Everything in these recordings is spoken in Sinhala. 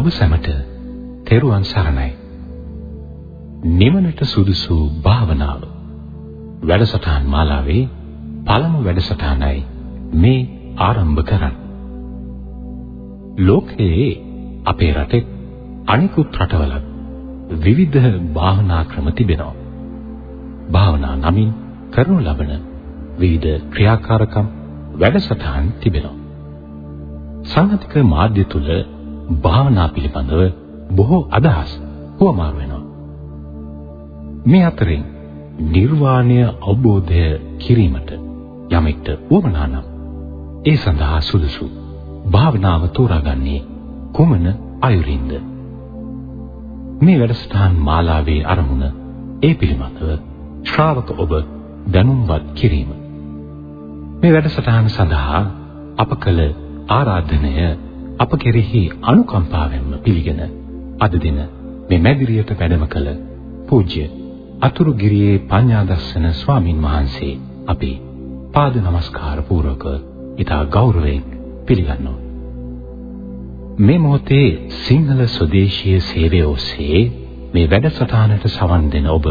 ඔබ සැමට තෙරුවන් සරණයි. නිවනට සුදුසු භාවනාව. වැඩසටහන් මාලාවේ පළමු වැඩසටහනයි මේ ආරම්භ කරන්නේ. ලෝකයේ අපේ රටේ අනිකුත් රටවල විවිධ භාවනා ක්‍රම තිබෙනවා. භාවනා නමින් කරනු ලබන විවිධ ක්‍රියාකාරකම් වැඩසටහන් තිබෙනවා. සංගතික මාධ්‍ය තුල භාවනා පිළිබඳව බොහෝ අදහස් හුවමාරු වෙනවා. මේ අතරින් නිර්වාණය අවබෝධය කිරීමට යමෙක්ට උවමනා නම් ඒ සඳහා සුදුසු භාවනාව තෝරාගන්නේ කුමන අයුරින්ද? මේ වැඩසටහන් මාලාවේ අරමුණ ඒ පිළිබඳව ශ්‍රාවක ඔබ දැනුම්වත් කිරීම. මේ වැඩසටහන සඳහා අප කළ ආරාධනය අප කෙරෙහි අනුකම්පාවෙන්ම පිළිගෙන අද දින මේ මැදිරියට වැඩම කළ පූජ්‍ය අතුරුගිරියේ පඤ්ඤාදස්සන ස්වාමින් වහන්සේ අපි පාද නමස්කාර පූර්වක ඊට ගෞරවයෙන් පිළිගන්නවා. මේ මොහොතේ සිංහල ස්වදේශීය සේවය ඔස්සේ මේ වැඩසටහනට සවන් දෙන ඔබ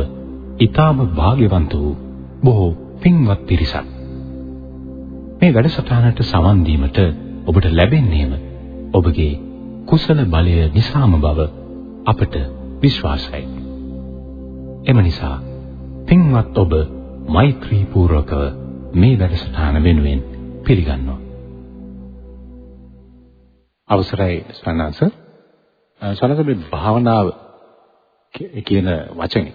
ඊටාම වාග්යවන්ත වූ බොහෝ පින්වත් පිරිසක්. මේ වැඩසටහනට සවන් දීමට ඔබට ලැබෙන්නේම ඔබගේ කුසල බලය නිසාම බව අපට විශ්වාසයි. එම නිසා පින්වත් ඔබ මෛත්‍රී පූර්වකව මේ වැඩසටහන වෙනුවෙන් පිළිගන්නවා. අවසරයි සනස. සනස මේ භාවනාව කියන වචනේ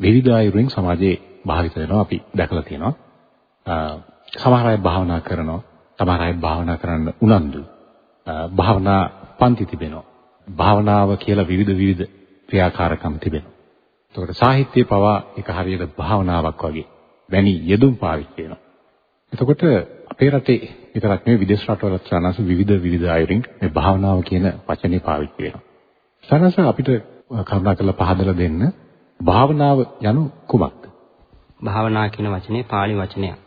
විවිධ ආයුරින් සමාජයේ භාවිත වෙනවා අපි දැකලා තියෙනවා. සමහර අය භාවනා කරනවා, සමහර අය භාවනා කරන්න උනන්දු. භාවනා පන්ති තිබෙනවා. භාවනාව කියලා විවිධ විවිධ ක්‍රියාකාරකම් තිබෙනවා. එතකොට සාහිත්‍යයේ පවා එක හරියට භාවනාවක් වගේ වැනි යෙදුම් පාවිච්චි වෙනවා. එතකොට අපේ රටේ විතරක් නෙවෙයි විදේශ රටවල සනස විවිධ විවිධ අයුරින් මේ භාවනාව කියන වචනේ පාවිච්චි වෙනවා. සනස අපිට කරුණාකරලා පහදලා දෙන්න භාවනාව යනු කුමක්ද? භාවනා කියන වචනේ pāli වචනයක්.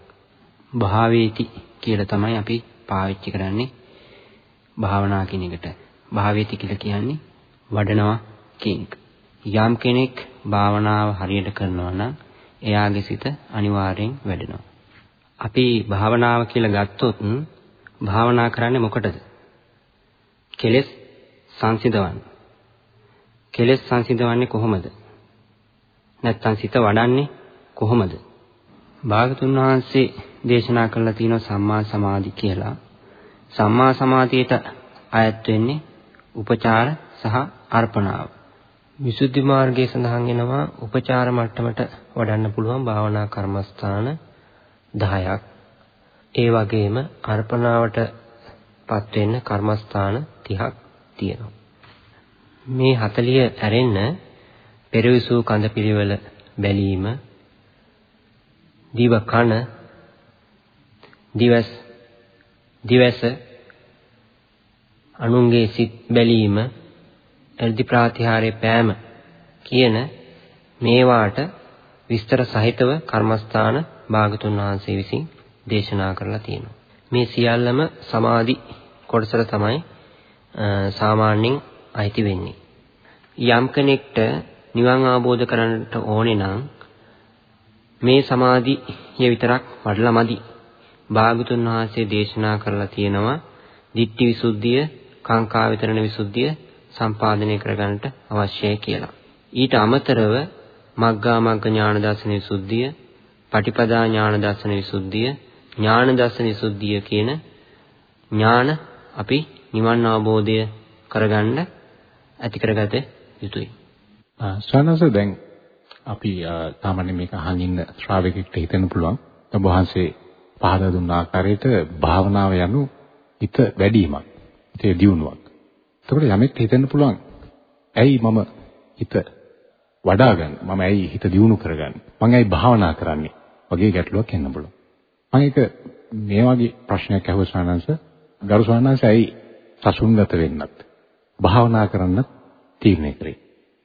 භාවේති කියලා තමයි අපි පාවිච්චි කරන්නේ භාවනා කියන එකට. භාවේති කියලා කියන්නේ වඩනවා කියන එක. යම් කෙනෙක් භාවනාව හරියට කරනවා නම් එයාගේ සිත අනිවාර්යෙන් වැඩෙනවා. අපි භාවනාව කියලා ගත්තොත් භාවනා කරන්නේ මොකටද? කෙලෙස් සංසිඳවන්න. කෙලෙස් සංසිඳවන්නේ කොහොමද? නැත්තම් සිත වඩන්නේ කොහොමද? භාගතුන් වහන්සේ දේශනා කළා තියෙනවා සම්මා සමාධි කියලා. සම්මා සමාධියට අයත් වෙන්නේ උපචාර සහ අර්පණාව. විසුද්ධි මාර්ගයේ සඳහන් වෙනවා උපචාර මට්ටමට වඩන්න පුළුවන් භාවනා කර්මස්ථාන 10ක්. ඒ වගේම අර්පණාවට පත් වෙන්න කර්මස්ථාන 30ක් තියෙනවා. මේ 40 ඇරෙන්න පෙරවිසු කඳ පිළිවෙල බැලීම දිව කන දිවස් දිවස අනුන්ගේ සිත් බැලීම එල්දි ප්‍රාතිහාරයේ පෑම කියන මේවාට විස්තර සහිතව කර්මස්ථාන භාගතුන් වහන්සේ විසින් දේශනා කරලා තියෙනවා. මේ සියල්ලම සමාධි කොටසට තමයි සාමාන්‍යයෙන් අයිති වෙන්නේ. යම් කෙනෙක්ට නිවන් අවබෝධ කරගන්නට ඕනේ නම් මේ සමාධිය විතරක් වඩලා මදි. භාගතුන් වහන්සේ දේශනා කරලා තියෙනවා ditthi visuddhiya, කාංකා විතරණ විසුද්ධිය සම්පාදනය කරගන්නට අවශ්‍යයි කියලා. ඊට අමතරව මග්ගා මග්ග ඥාන දර්ශන විසුද්ධිය, පටිපදා ඥාන දර්ශන විසුද්ධිය, ඥාන දර්ශන විසුද්ධිය කියන ඥාන අපි නිවන් අවබෝධය කරගන්න ඇති කරගත යුතුයි. ස්වාමීන් දැන් අපි සාමාන්‍ය මේක අහන් ඉන්න ශ්‍රාවකෙක්ට හිතෙන්න පුළුවන් ඔබ වහන්සේ පහදා දුන්න ආකාරයට භාවනාව යනු හිත වැඩිවීමක්. හිතේ දියුණුවක්. එතකොට යමෙක් හිතෙන්න පුළුවන් ඇයි මම හිත වඩා ගන්න මම ඇයි හිත දියුණු කරගන්නේ? මම ඇයි භාවනා කරන්නේ? වගේ ගැටලුවක් එන්න පුළුවන්. මම ඒක මේ වගේ ප්‍රශ්නයක් අහුව ස්වාමීන්ස ගරු ස්වාමීන්ස ඇයි සසුන්ගත වෙන්නත් භාවනා කරන්නත් තීරණය කරේ?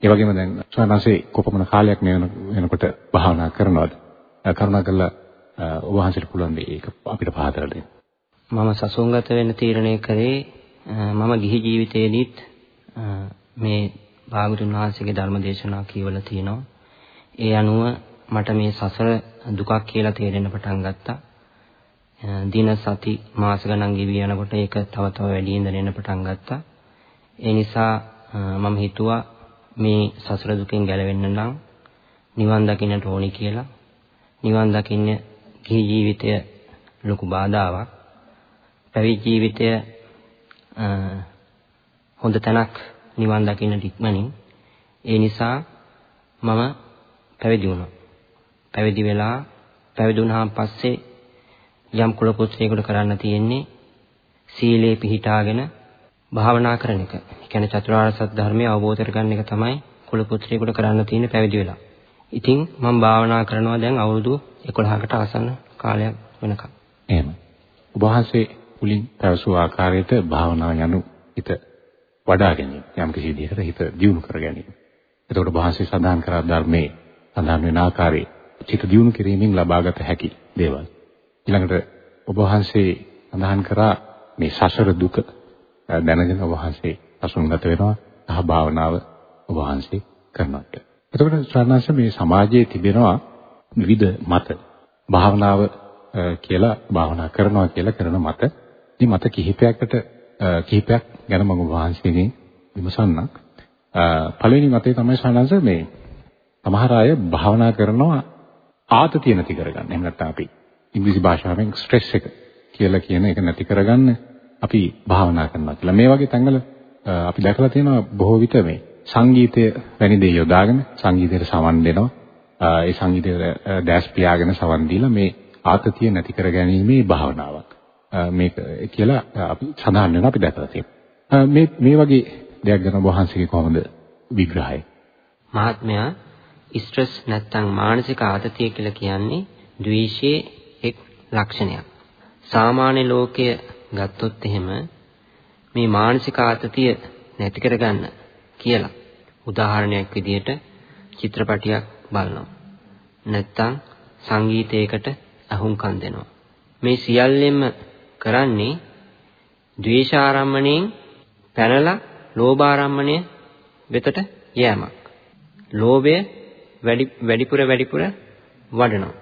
ඒ වගේම දැන් ස්වාමීන්සේ කොපමණ කාලයක් මේ වෙනකොට භාවනා කරනවද? කරුණාකරලා ඔබ වහන්සේට පුළුවන් මේක අපිට පහදලා දෙන්න මම සසුන්ගත වෙන්න තීරණය කරේ මම ගිහි ජීවිතයේදීත් මේ භාගතුන් වහන්සේගේ ධර්ම දේශනා කියවලා තියෙනවා. ඒ අනුව මට මේ සසර දුකක් කියලා තේරෙන්න පටන් ගත්තා. දින සති මාස ගණන් ගෙවි යනකොට ඒක තව තව වැඩියෙන් දැනෙන්න පටන් ගත්තා. ඒ නිසා මම හිතුවා මේ සසර දුකෙන් ගැලවෙන්න නම් නිවන් දකින්නට ඕනි කියලා. නිවන් දකින්න ගිහි ජීවිතය ලොකු බාධාවක්. පැවිදි ජීවිතය හොඳ තැනක් නිවන් දකින්නට ඉක්මනින්. ඒ නිසා මම පැවිදි වුණා. පැවිදි වෙලා පැවිදි වුණාන් පස්සේ යම් කුල පුත්‍රයෙකුට කරන්න තියෙන්නේ සීලේ පිහිටාගෙන භාවනා කරන එක. ඒ කියන්නේ චතුරාර්ය සත්‍ය ධර්මය අවබෝධ කරගන්න එක තමයි කුල පුත්‍රයෙකුට කරන්න තියෙන්නේ පැවිදි වෙලා. ඉතින් මම භාවනා කරනවා දැන් අවුරුදු 11කට ආසන්න කාලයක් වෙනකම්. එහෙම. ඔබ වහන්සේ මුලින් පැවසු ආකාරයට භාවනා යනු හිත වඩා ගැනීම. යම් කිසි විදිහකට හිත දියුණු කර ගැනීම. එතකොට වහන්සේ සඳහන් කරා ධර්මයේ සඳහන් වෙන ආකාරයේ චිත දියුණු කිරීමෙන් ලබාගත හැකි දේවල්. ඊළඟට ඔබ වහන්සේ සඳහන් කරා මේ සසර දුක දැනගෙන ඔබ වහන්සේ අසුන්ගත වෙනවා සහ භාවනාව ඔබ වහන්සේ කරනවට. එතකොට ශ්‍රාවණාංශ මේ සමාජයේ තිබෙනවා විවිධ මත භාවනාව කියලා භාවනා කරනවා කියලා කරන මත. මේ මත කිහිපයකට කිහිපයක් ගැන මම වහන්සේගෙන් විමසන්නම්. පළවෙනි මතය තමයි ශ්‍රාවණාංශ මේ සමහර අය භාවනා කරනවා ආතතිය නැති කරගන්න. එහෙම නැත්නම් අපි ඉංග්‍රීසි භාෂාවෙන් ස්ට්‍රෙස් එක කියලා කියන එක නැති කරගන්න අපි භාවනා කරනවා කියලා. මේ වගේ තැන්වල අපි දැකලා තියෙනවා බොහෝ විට මේ සංගීතය වැනි දේ යොදාගෙන සංගීතයට සවන් දෙනවා. ඒ සංගීතයට දැස් පියාගෙන සවන් දීලා මේ ආතතිය නැති කර ගැනීමේ භාවනාවක්. මේක කියලා අපි සඳහන් වෙනවා අපි දැකලා තියෙනවා. මේ මේ වගේ දෙයක් ගැන වහන්සේගේ කොහොමද විග්‍රහය? මහත්මයා ස්ට්‍රෙස් නැත්තම් මානසික ආතතිය කියලා කියන්නේ ද්වේෂයේ එක් ලක්ෂණයක්. සාමාන්‍ය ලෝකය ගත්තොත් එහෙම මේ මානසික ආතතිය නැති කරගන්න කියලා උදාහරණයක් විදිහට චිත්‍රපටියක් බලනවා. නැත්තම් සංගීතයකට අහුම්කම් දෙනවා. මේ සියල්ලෙම කරන්නේ ද්වේෂාරම්මණයෙන් පැනලා ලෝභාරම්මණය වෙතට යෑමක්. ලෝභය වැඩි වැඩිපුර වැඩිපුර වඩනවා.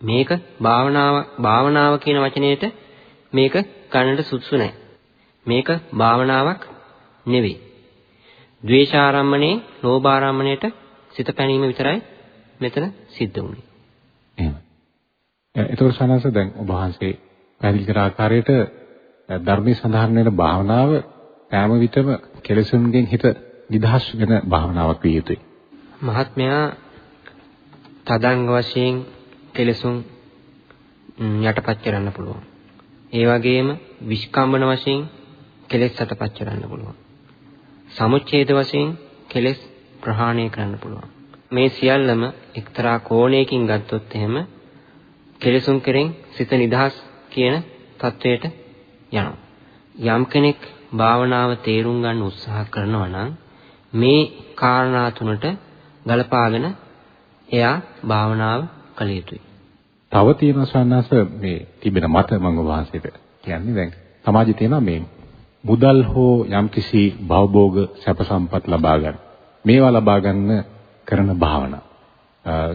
මේක භාවනාව භාවනාව කියන වචනයට මේක ගන්නට සුදුසු නැහැ. මේක භාවනාවක් නෙවෙයි. ද්වේෂාරම්මණේ, ලෝභාරම්මණයට සිත පැනීම විතරයි මෙතන සිද්ධ වුනේ. එහෙම. ඒතකොට සනස දැන් ඔබ වහන්සේ පැහැදිලි කර ආකාරයට ධර්මයේ සඳහන් වෙන භාවනාව හැම විටම කෙලෙසුන්ගෙන් හිත නිදහස් වෙන භාවනාවක් විය යුතුයි. මහත්මයා තදංග වශයෙන් කෙලෙසුන් යටපත් කරන්න පුළුවන්. ඒ වගේම විස්කම්බන වශයෙන් කෙලෙස් යටපත් කරන්න පුළුවන්. සමුච්ඡේද වශයෙන් කෙලෙස් ප්‍රහාණය කරන්න පුළුවන්. මේ සියල්ලම එක්තරා කෝණයකින් ගත්තොත් එහෙම කෙලෙසුන් කෙරෙන් සිත නිදහස් කියන தത്വයට යනවා. යම් කෙනෙක් භාවනාව තේරුම් ගන්න උත්සාහ කරනවා නම් මේ කාරණා තුනට ගලපාගෙන එයා භාවනාව කළ යුතුයි. තව තියෙන සන්නස මේ තිබෙන මත මම වාසයට කියන්නේ දැන් සමාජයේ තියෙන මේ මුදල් හෝ යම්කිසි භවභෝග සැප සම්පත් ලබා ගන්න. මේවා ලබා ගන්න කරන භාවනා.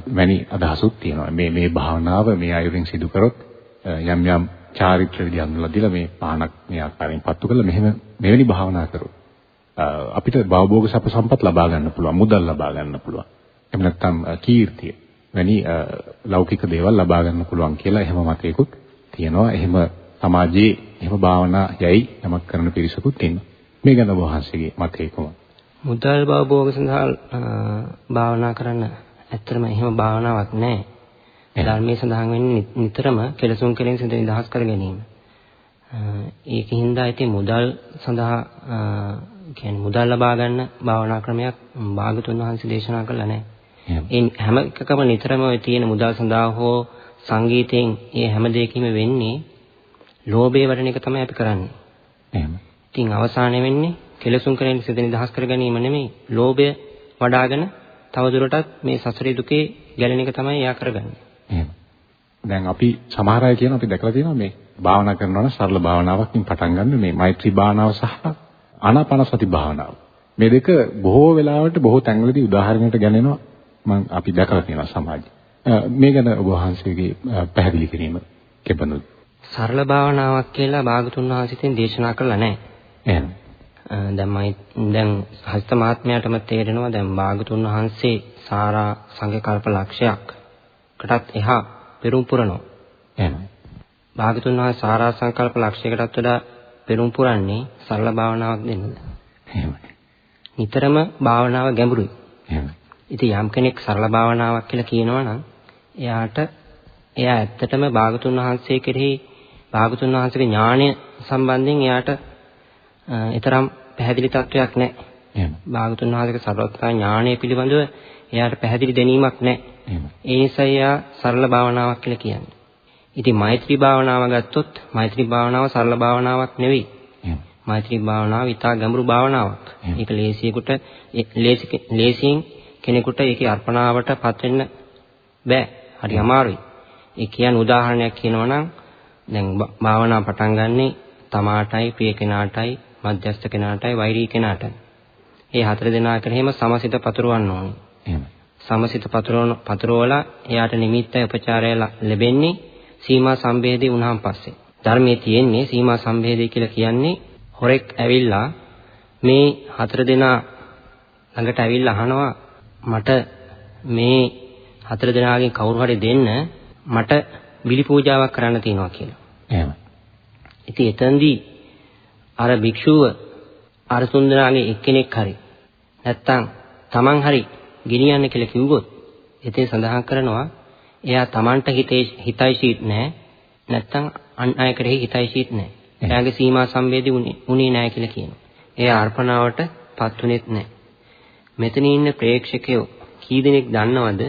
වැනි අදහසුත් තියෙනවා. මේ මේ භාවනාව මේ අයුරින් සිදු කරොත් යම් යම් චාරිත්‍ර විදි අඳුනලා දීලා මේ පහනක් මේ ආකාරයෙන් පත්තු කරලා මෙහෙම මෙවැනි භාවනා කරොත් අපිට භවභෝග සැප සම්පත් ලබා ගන්න පුළුවන්. මුදල් ලබා ගන්න පුළුවන්. එහෙම නැත්නම් කීර්තිය වැනි ලෞකික දේවල් ලබා ගන්න පුළුවන් කියලා එහෙම මතයකුත් තියෙනවා. එහෙම සමාජයේ එහෙම භාවනා යයි යමක් කරන පිරිසකුත් ඉන්නවා. මේ ගැන වහන්සේගේ මතය කොහොමද? මුදල් භවභෝග සඳහා භාවනා කරන්න ඇත්තටම එහෙම භාවනාවක් නැහැ. ධර්මයේ සඳහන් වෙන්නේ නිතරම කෙලසුන් කෙලෙන් සිත නිදහස් කර ගැනීම. ඒකින්දා ඉතින් මුදල් සඳහා කියන්නේ මුදල් ලබා ගන්න භාවනා ක්‍රමයක් භාගතුන් වහන්සේ දේශනා කළා නැහැ. ඒ හැම එකකම නිතරම ඔය තියෙන මුදල් සඳහා හෝ සංගීතයෙන් ඒ හැම දෙයකම වෙන්නේ ලෝභය වඩන එක තමයි අපි කරන්නේ. එහෙම. ඉතින් අවසානයේ වෙන්නේ කෙලසුන් කරගෙන සිත නිදහස් කර ගැනීම නෙමෙයි ලෝභය වඩාගෙන තවදුරටත් මේ සසරේ දුකේ ගැලෙන එක තමයි එයා කරගන්නේ. එහෙම. දැන් අපි සමහර අය කියන අපි දැකලා තියෙනවා මේ භාවනා කරනවා නම් සරල භාවනාවකින් පටන් ගන්න මේ මෛත්‍රී භාවනාව සහ ආනාපානසති භාවනාව. මේ දෙක බොහෝ වෙලාවට බොහෝ තැන්වලදී උදාහරණයකට ගන්නනවා මම අපි දැකලා තියෙනවා සමාජයේ. මේ ගැන ඔබ වහන්සේගේ පැහැදිලි කිරීම කෙබඳුද? සරල භාවනාවක් කියලා භාගතුන් වහන්සේෙන් දේශනා කළා නැහැ. එහෙනම් දැන් මම දැන් හස්ත මහත්මයාටම තේරෙනවා දැන් භාගතුන් වහන්සේ සාරා සංකල්ප ලක්ෂයකටත් එහා පෙරම් පුරනවා. එහෙනම් භාගතුන් වහන්සේ සාරා සංකල්ප ලක්ෂයකටත් වඩා පෙරම් පුරන්නේ සරල භාවනාවක් දෙන්නද? එහෙමයි. නිතරම භාවනාව ගැඹුරුයි. එහෙමයි. ඉතින් යම් කෙනෙක් සරල භාවනාවක් කියලා කියනවා නම් එයාට එයා ඇත්තටම භාගතුන් වහන්සේ කෙරෙහි භාගතුන් වහන්සේගේ ඥාණය සම්බන්ධයෙන් එයාට ඊතරම් පැහැදිලි තත්වයක් නැහැ. එහෙම. භාගතුන් වහන්සේගේ සර්වඥා ඥාණය පිළිබඳව එයාට පැහැදිලි දැනීමක් නැහැ. එහෙම. ඒ නිසා එයා සරල භාවනාවක් කියලා කියන්නේ. ඉතින් මෛත්‍රී භාවනාව ගත්තොත් මෛත්‍රී භාවනාව සරල භාවනාවක් නෙවෙයි. එහෙම. මෛත්‍රී භාවනාව ඊටා ගැඹුරු භාවනාවක්. ඒක ලේසියෙකුට ලේසියෙන් කෙනෙකුට ඒකේ අර්පණාවට පත් වෙන්න බෑ. හරි අමාරුයි. ඒ කියන්නේ උදාහරණයක් කියනවා නම් දැන් භාවනා පටන් ගන්නෙ තමාටයි ප්‍රිය කෙනාටයි මධ්‍යස්ථ කෙනාටයි වෛරී කෙනාටයි. මේ හතර දෙනා කෙරෙහිම සමසිත පතුරවන්න ඕනේ. එහෙම. සමසිත පතුරවන පතුරවලා එයාට නිමිත්තයි උපචාරය ලැබෙන්නේ සීමා සම්බේධය වුණාන් පස්සේ. ධර්මයේ තියෙන්නේ සීමා සම්බේධය කියලා කියන්නේ හොරෙක් ඇවිල්ලා මේ හතර දෙනා ළඟට ඇවිල්ලා අහනවා මට මේ හතර දෙනාගෙන් කවුරු හරි දෙන්න මට බිලි පූජාවක් කරන්න තියෙනවා කියලා. එහෙම. ඉතින් එතෙන්දී අර භික්ෂුව අර තුන්දෙනාගේ එක්කෙනෙක් හරි නැත්තම් Taman හරි ගෙනියන්න කියලා කිව්වොත් එතේ සඳහන් කරනවා එයා Tamanට හිතේ හිතයිශීත් නැහැ නැත්තම් අන් අය කෙරෙහි හිතයිශීත් නැහැ. එයාගේ සීමා සම්වේදී උනේ නැහැ කියලා කියනවා. එයා අර්පණාවට පත්ුනේත් නැහැ. මෙතන ඉන්න ප්‍රේක්ෂකයෝ කී දෙනෙක් දන්නවද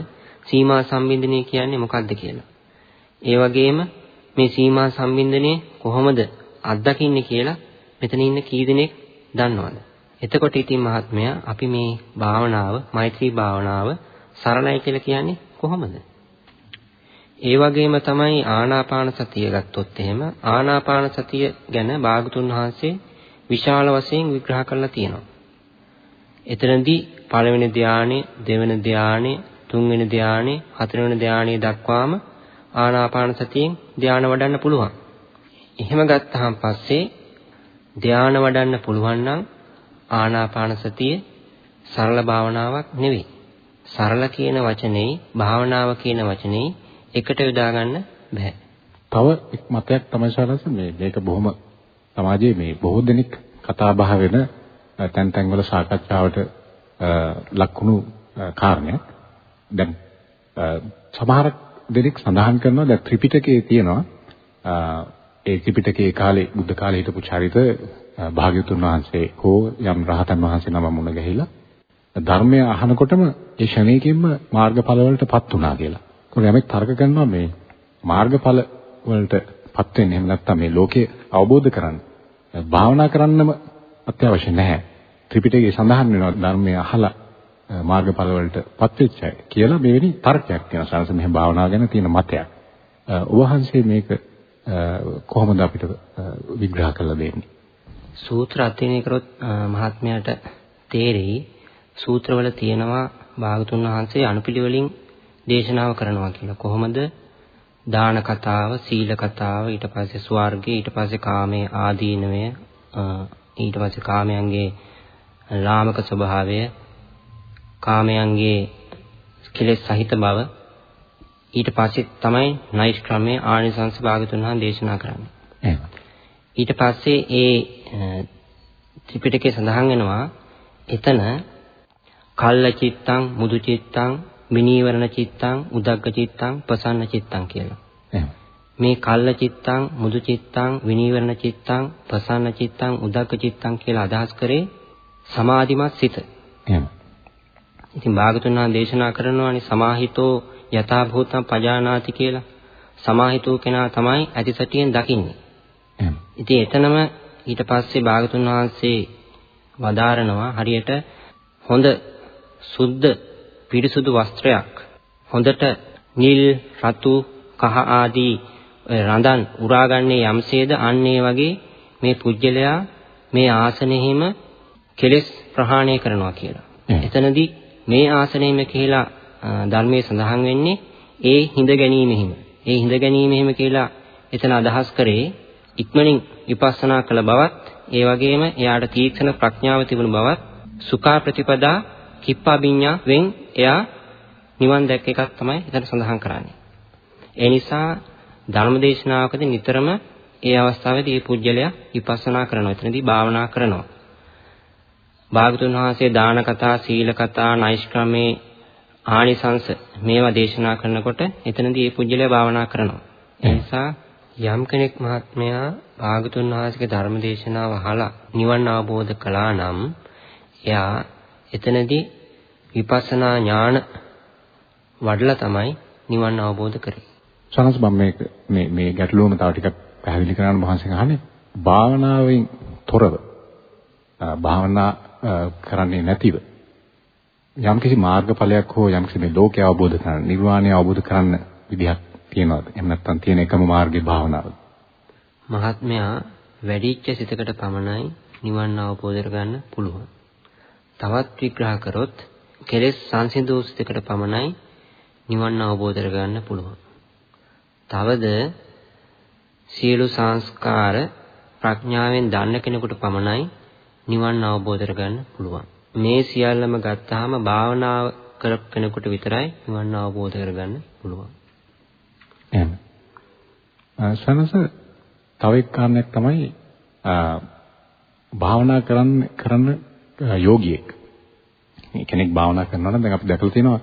සීමා සම්බින්දනය කියන්නේ මොකක්ද කියලා? ඒ වගේම මේ සීමා සම්බින්දනය කොහොමද අත්දකින්නේ කියලා මෙතන ඉන්න කී දෙනෙක් දන්නවද? එතකොට ඉතින් මහත්මයා අපි මේ භාවනාව, මෛත්‍රී භාවනාව සරලයි කියලා කියන්නේ කොහොමද? ඒ වගේම තමයි ආනාපාන සතිය ගත්තොත් එහෙම ආනාපාන සතිය ගැන භාගතුන් වහන්සේ විශාල වශයෙන් විග්‍රහ කරලා තියෙනවා. එතනදී පළවෙනි ධානය, දෙවෙනි ධානය, තුන්වෙනි ධානය, හතරවෙනි ධානය දක්වාම ආනාපාන සතියෙන් ධානය වඩන්න පුළුවන්. එහෙම ගත්තාන් පස්සේ ධානය වඩන්න පුළුවන් නම් ආනාපාන සතිය සරල භාවනාවක් නෙවෙයි. සරල කියන වචනේ භාවනාව කියන වචනේ එකට යොදා ගන්න බෑ. තව එක් මතයක් තමයි සාරස මේ මේක බොහොම සමාජයේ මේ බොහෝ දෙනෙක් කතා බහ වෙන තැන් තැන් වල සාකච්ඡාවට ලක්ුණු කාරණයක්. දැන් සමහර දෙනෙක් සඳහන් කරනවා දැන් ත්‍රිපිටකයේ තියෙනවා ඒ ත්‍රිපිටකයේ කාලේ බුද්ධ කාලේ හිටපු චරිත භාග්‍යතුන් වහන්සේ හෝ යම් රහතන් වහන්සේ නම මුණ ගැහිලා ධර්මය අහනකොටම ඒ ෂණේකින්ම මාර්ගඵල වලටපත් වුණා කියලා. කොහොම යමෙක් තර්ක කරනවා මේ මාර්ගඵල වලටපත් වෙන්නේ එහෙම නැත්නම් මේ ලෝකේ අවබෝධ කරගන්න භාවනා කරන්නම අත්‍යවශ්‍ය නැහැ. ත්‍රිපිටකයේ සඳහන් වෙනවා ධර්මය අහලා මාර්ගඵල වලටපත් වෙච්ච අය කියලා මෙවැනි තර්කයක් තියෙනවා. සංස මෙහෙම භාවනාව ගැන තියෙන මතයක්. ඔබ වහන්සේ මේක කොහොමද අපිට විග්‍රහ කරලා දෙන්නේ? සූත්‍ර අධ්‍යයනය කරොත් මහත්මයාට තේරෙයි සූත්‍රවල තියෙනවා භාගතුන් වහන්සේ අනුපිළිවෙලින් දේශනාව කරනවා කියලා. කොහොමද දාන කතාව, සීල කතාව, ඊට පස්සේ ස්වර්ගය, ඊට පස්සේ කාමයේ ආදීනවය, ඊට පස්සේ කාමයන්ගේ ලාමක ස්වභාවය, කාමයන්ගේ කෙලෙස් සහිත බව ඊට පස්සේ තමයි නෛෂ්ක්‍රමයේ ආනිසංස භාගතුන් වහන්සේ දේශනා කරන්නේ. එහෙම. ඊට පස්සේ ඒ ත්‍රිපිටකයේ සඳහන් වෙනවා එතන කල්ල චිත්තං මුදු චිත්තං මිනීවරණ චිත්තං උදග්ග චිත්තං ප්‍රසන්න චිත්තං කියලා. එහෙම. මේ කල්ල චිත්තං මුදු චිත්තං විනීවරණ චිත්තං ප්‍රසන්න චිත්තං උදග්ග චිත්තං කියලා අදහස් කරේ සමාධිමත් සිත. එහෙම. ඉතින් භාගතුන් වහන්සේ දේශනා කරනවානේ සමාහිතෝ යථා භූතං පජානාති කියලා. සමාහිතෝ කෙනා තමයි ඇතිසැටියෙන් දකින්නේ. එහෙම. ඉතින් එතනම ඊට පස්සේ භාගතුන් වහන්සේ වදාරනවා හරියට හොඳ සුද්ධ පිරිසුදු වස්ත්‍රයක් හොඳට නිල් රතු කහ ආදී රඳන් උරාගන්නේ යම්සේද අන්න වගේ මේ පුජ්‍යලයා මේ ආසනෙහිම කෙලෙස් ප්‍රහාණය කරනවා කියලා. එතනදී මේ ආසනයෙම කියලා ධර්මයේ සඳහන් වෙන්නේ ඒ හිඳ ගැනීමෙහිම. ඒ හිඳ ගැනීමෙහිම කියලා එතන අදහස් කරේ ඉක්මනින් විපස්සනා කළ බවත් ඒ වගේම එයාට තීක්ෂණ ප්‍රඥාව තිබුණු බවත් සුඛා ප්‍රතිපදා කිප්පාබිඤ්ඤා වෙන් එයා නිවන් දැක්ක එකක් තමයි එතන සඳහන් කරන්නේ. ඒ නිසා ධර්මදේශනාවකදී නිතරම ඒ අවස්ථාවේදී මේ පුජ්‍යලයා විපස්සනා කරනවා. එතනදී භාවනා කරනවා. භාගතුන් වහන්සේ දාන කතා, සීල කතා, නෛෂ්ක්‍රමේ ආනිසංස මේවා දේශනා කරනකොට එතනදී මේ පුජ්‍යලයා භාවනා කරනවා. ඒ නිසා යම් කෙනෙක් මහත්මයා භාගතුන් වහන්සේගේ ධර්ම දේශනාව අහලා නිවන් අවබෝධ කළා නම් එයා එතනදී විපස්සනා ඥාන වඩලා තමයි නිවන් අවබෝධ කරේ. සනස් මම මේක මේ මේ ගැටලුවම තව ටිකක් පැහැදිලි කරන්න මහන්සියෙන් අහන්නේ භාවනාවෙන් තොරව භාවනා කරන්නේ නැතිව යම්කිසි මාර්ගඵලයක් හෝ යම්කිසි මේ ලෝකය අවබෝධ කරගන්න නිර්වාණය අවබෝධ කරන්න විදිහක් තියනවාද? එහෙම නැත්නම් තියෙන එකම මාර්ගේ භාවනාවද? මහත්මයා වැඩිච්ච සිතකට පමණයි නිවන් අවබෝධ කරගන්න පුළුවන්. තවත් විග්‍රහ කරොත් කෙලෙස් සංසිඳූ සිතකට පමණයි නිවන් අවබෝධ කරගන්න පුළුවන්. තවද සියලු සංස්කාර ප්‍රඥාවෙන් දන්න කෙනෙකුට පමණයි නිවන් අවබෝධ කරගන්න පුළුවන්. මේ සියල්ලම ගත්තාම භාවනාව කර කෙනෙකුට විතරයි නිවන් අවබෝධ කරගන්න පුළුවන්. එහෙම. සනස තව එක් කාරණයක් තමයි භාවනා කරන්න කරන යෝගියෙක්. කෙනෙක් භාවනා කරනවා නම් දැන් අපි දැකලා තියෙනවා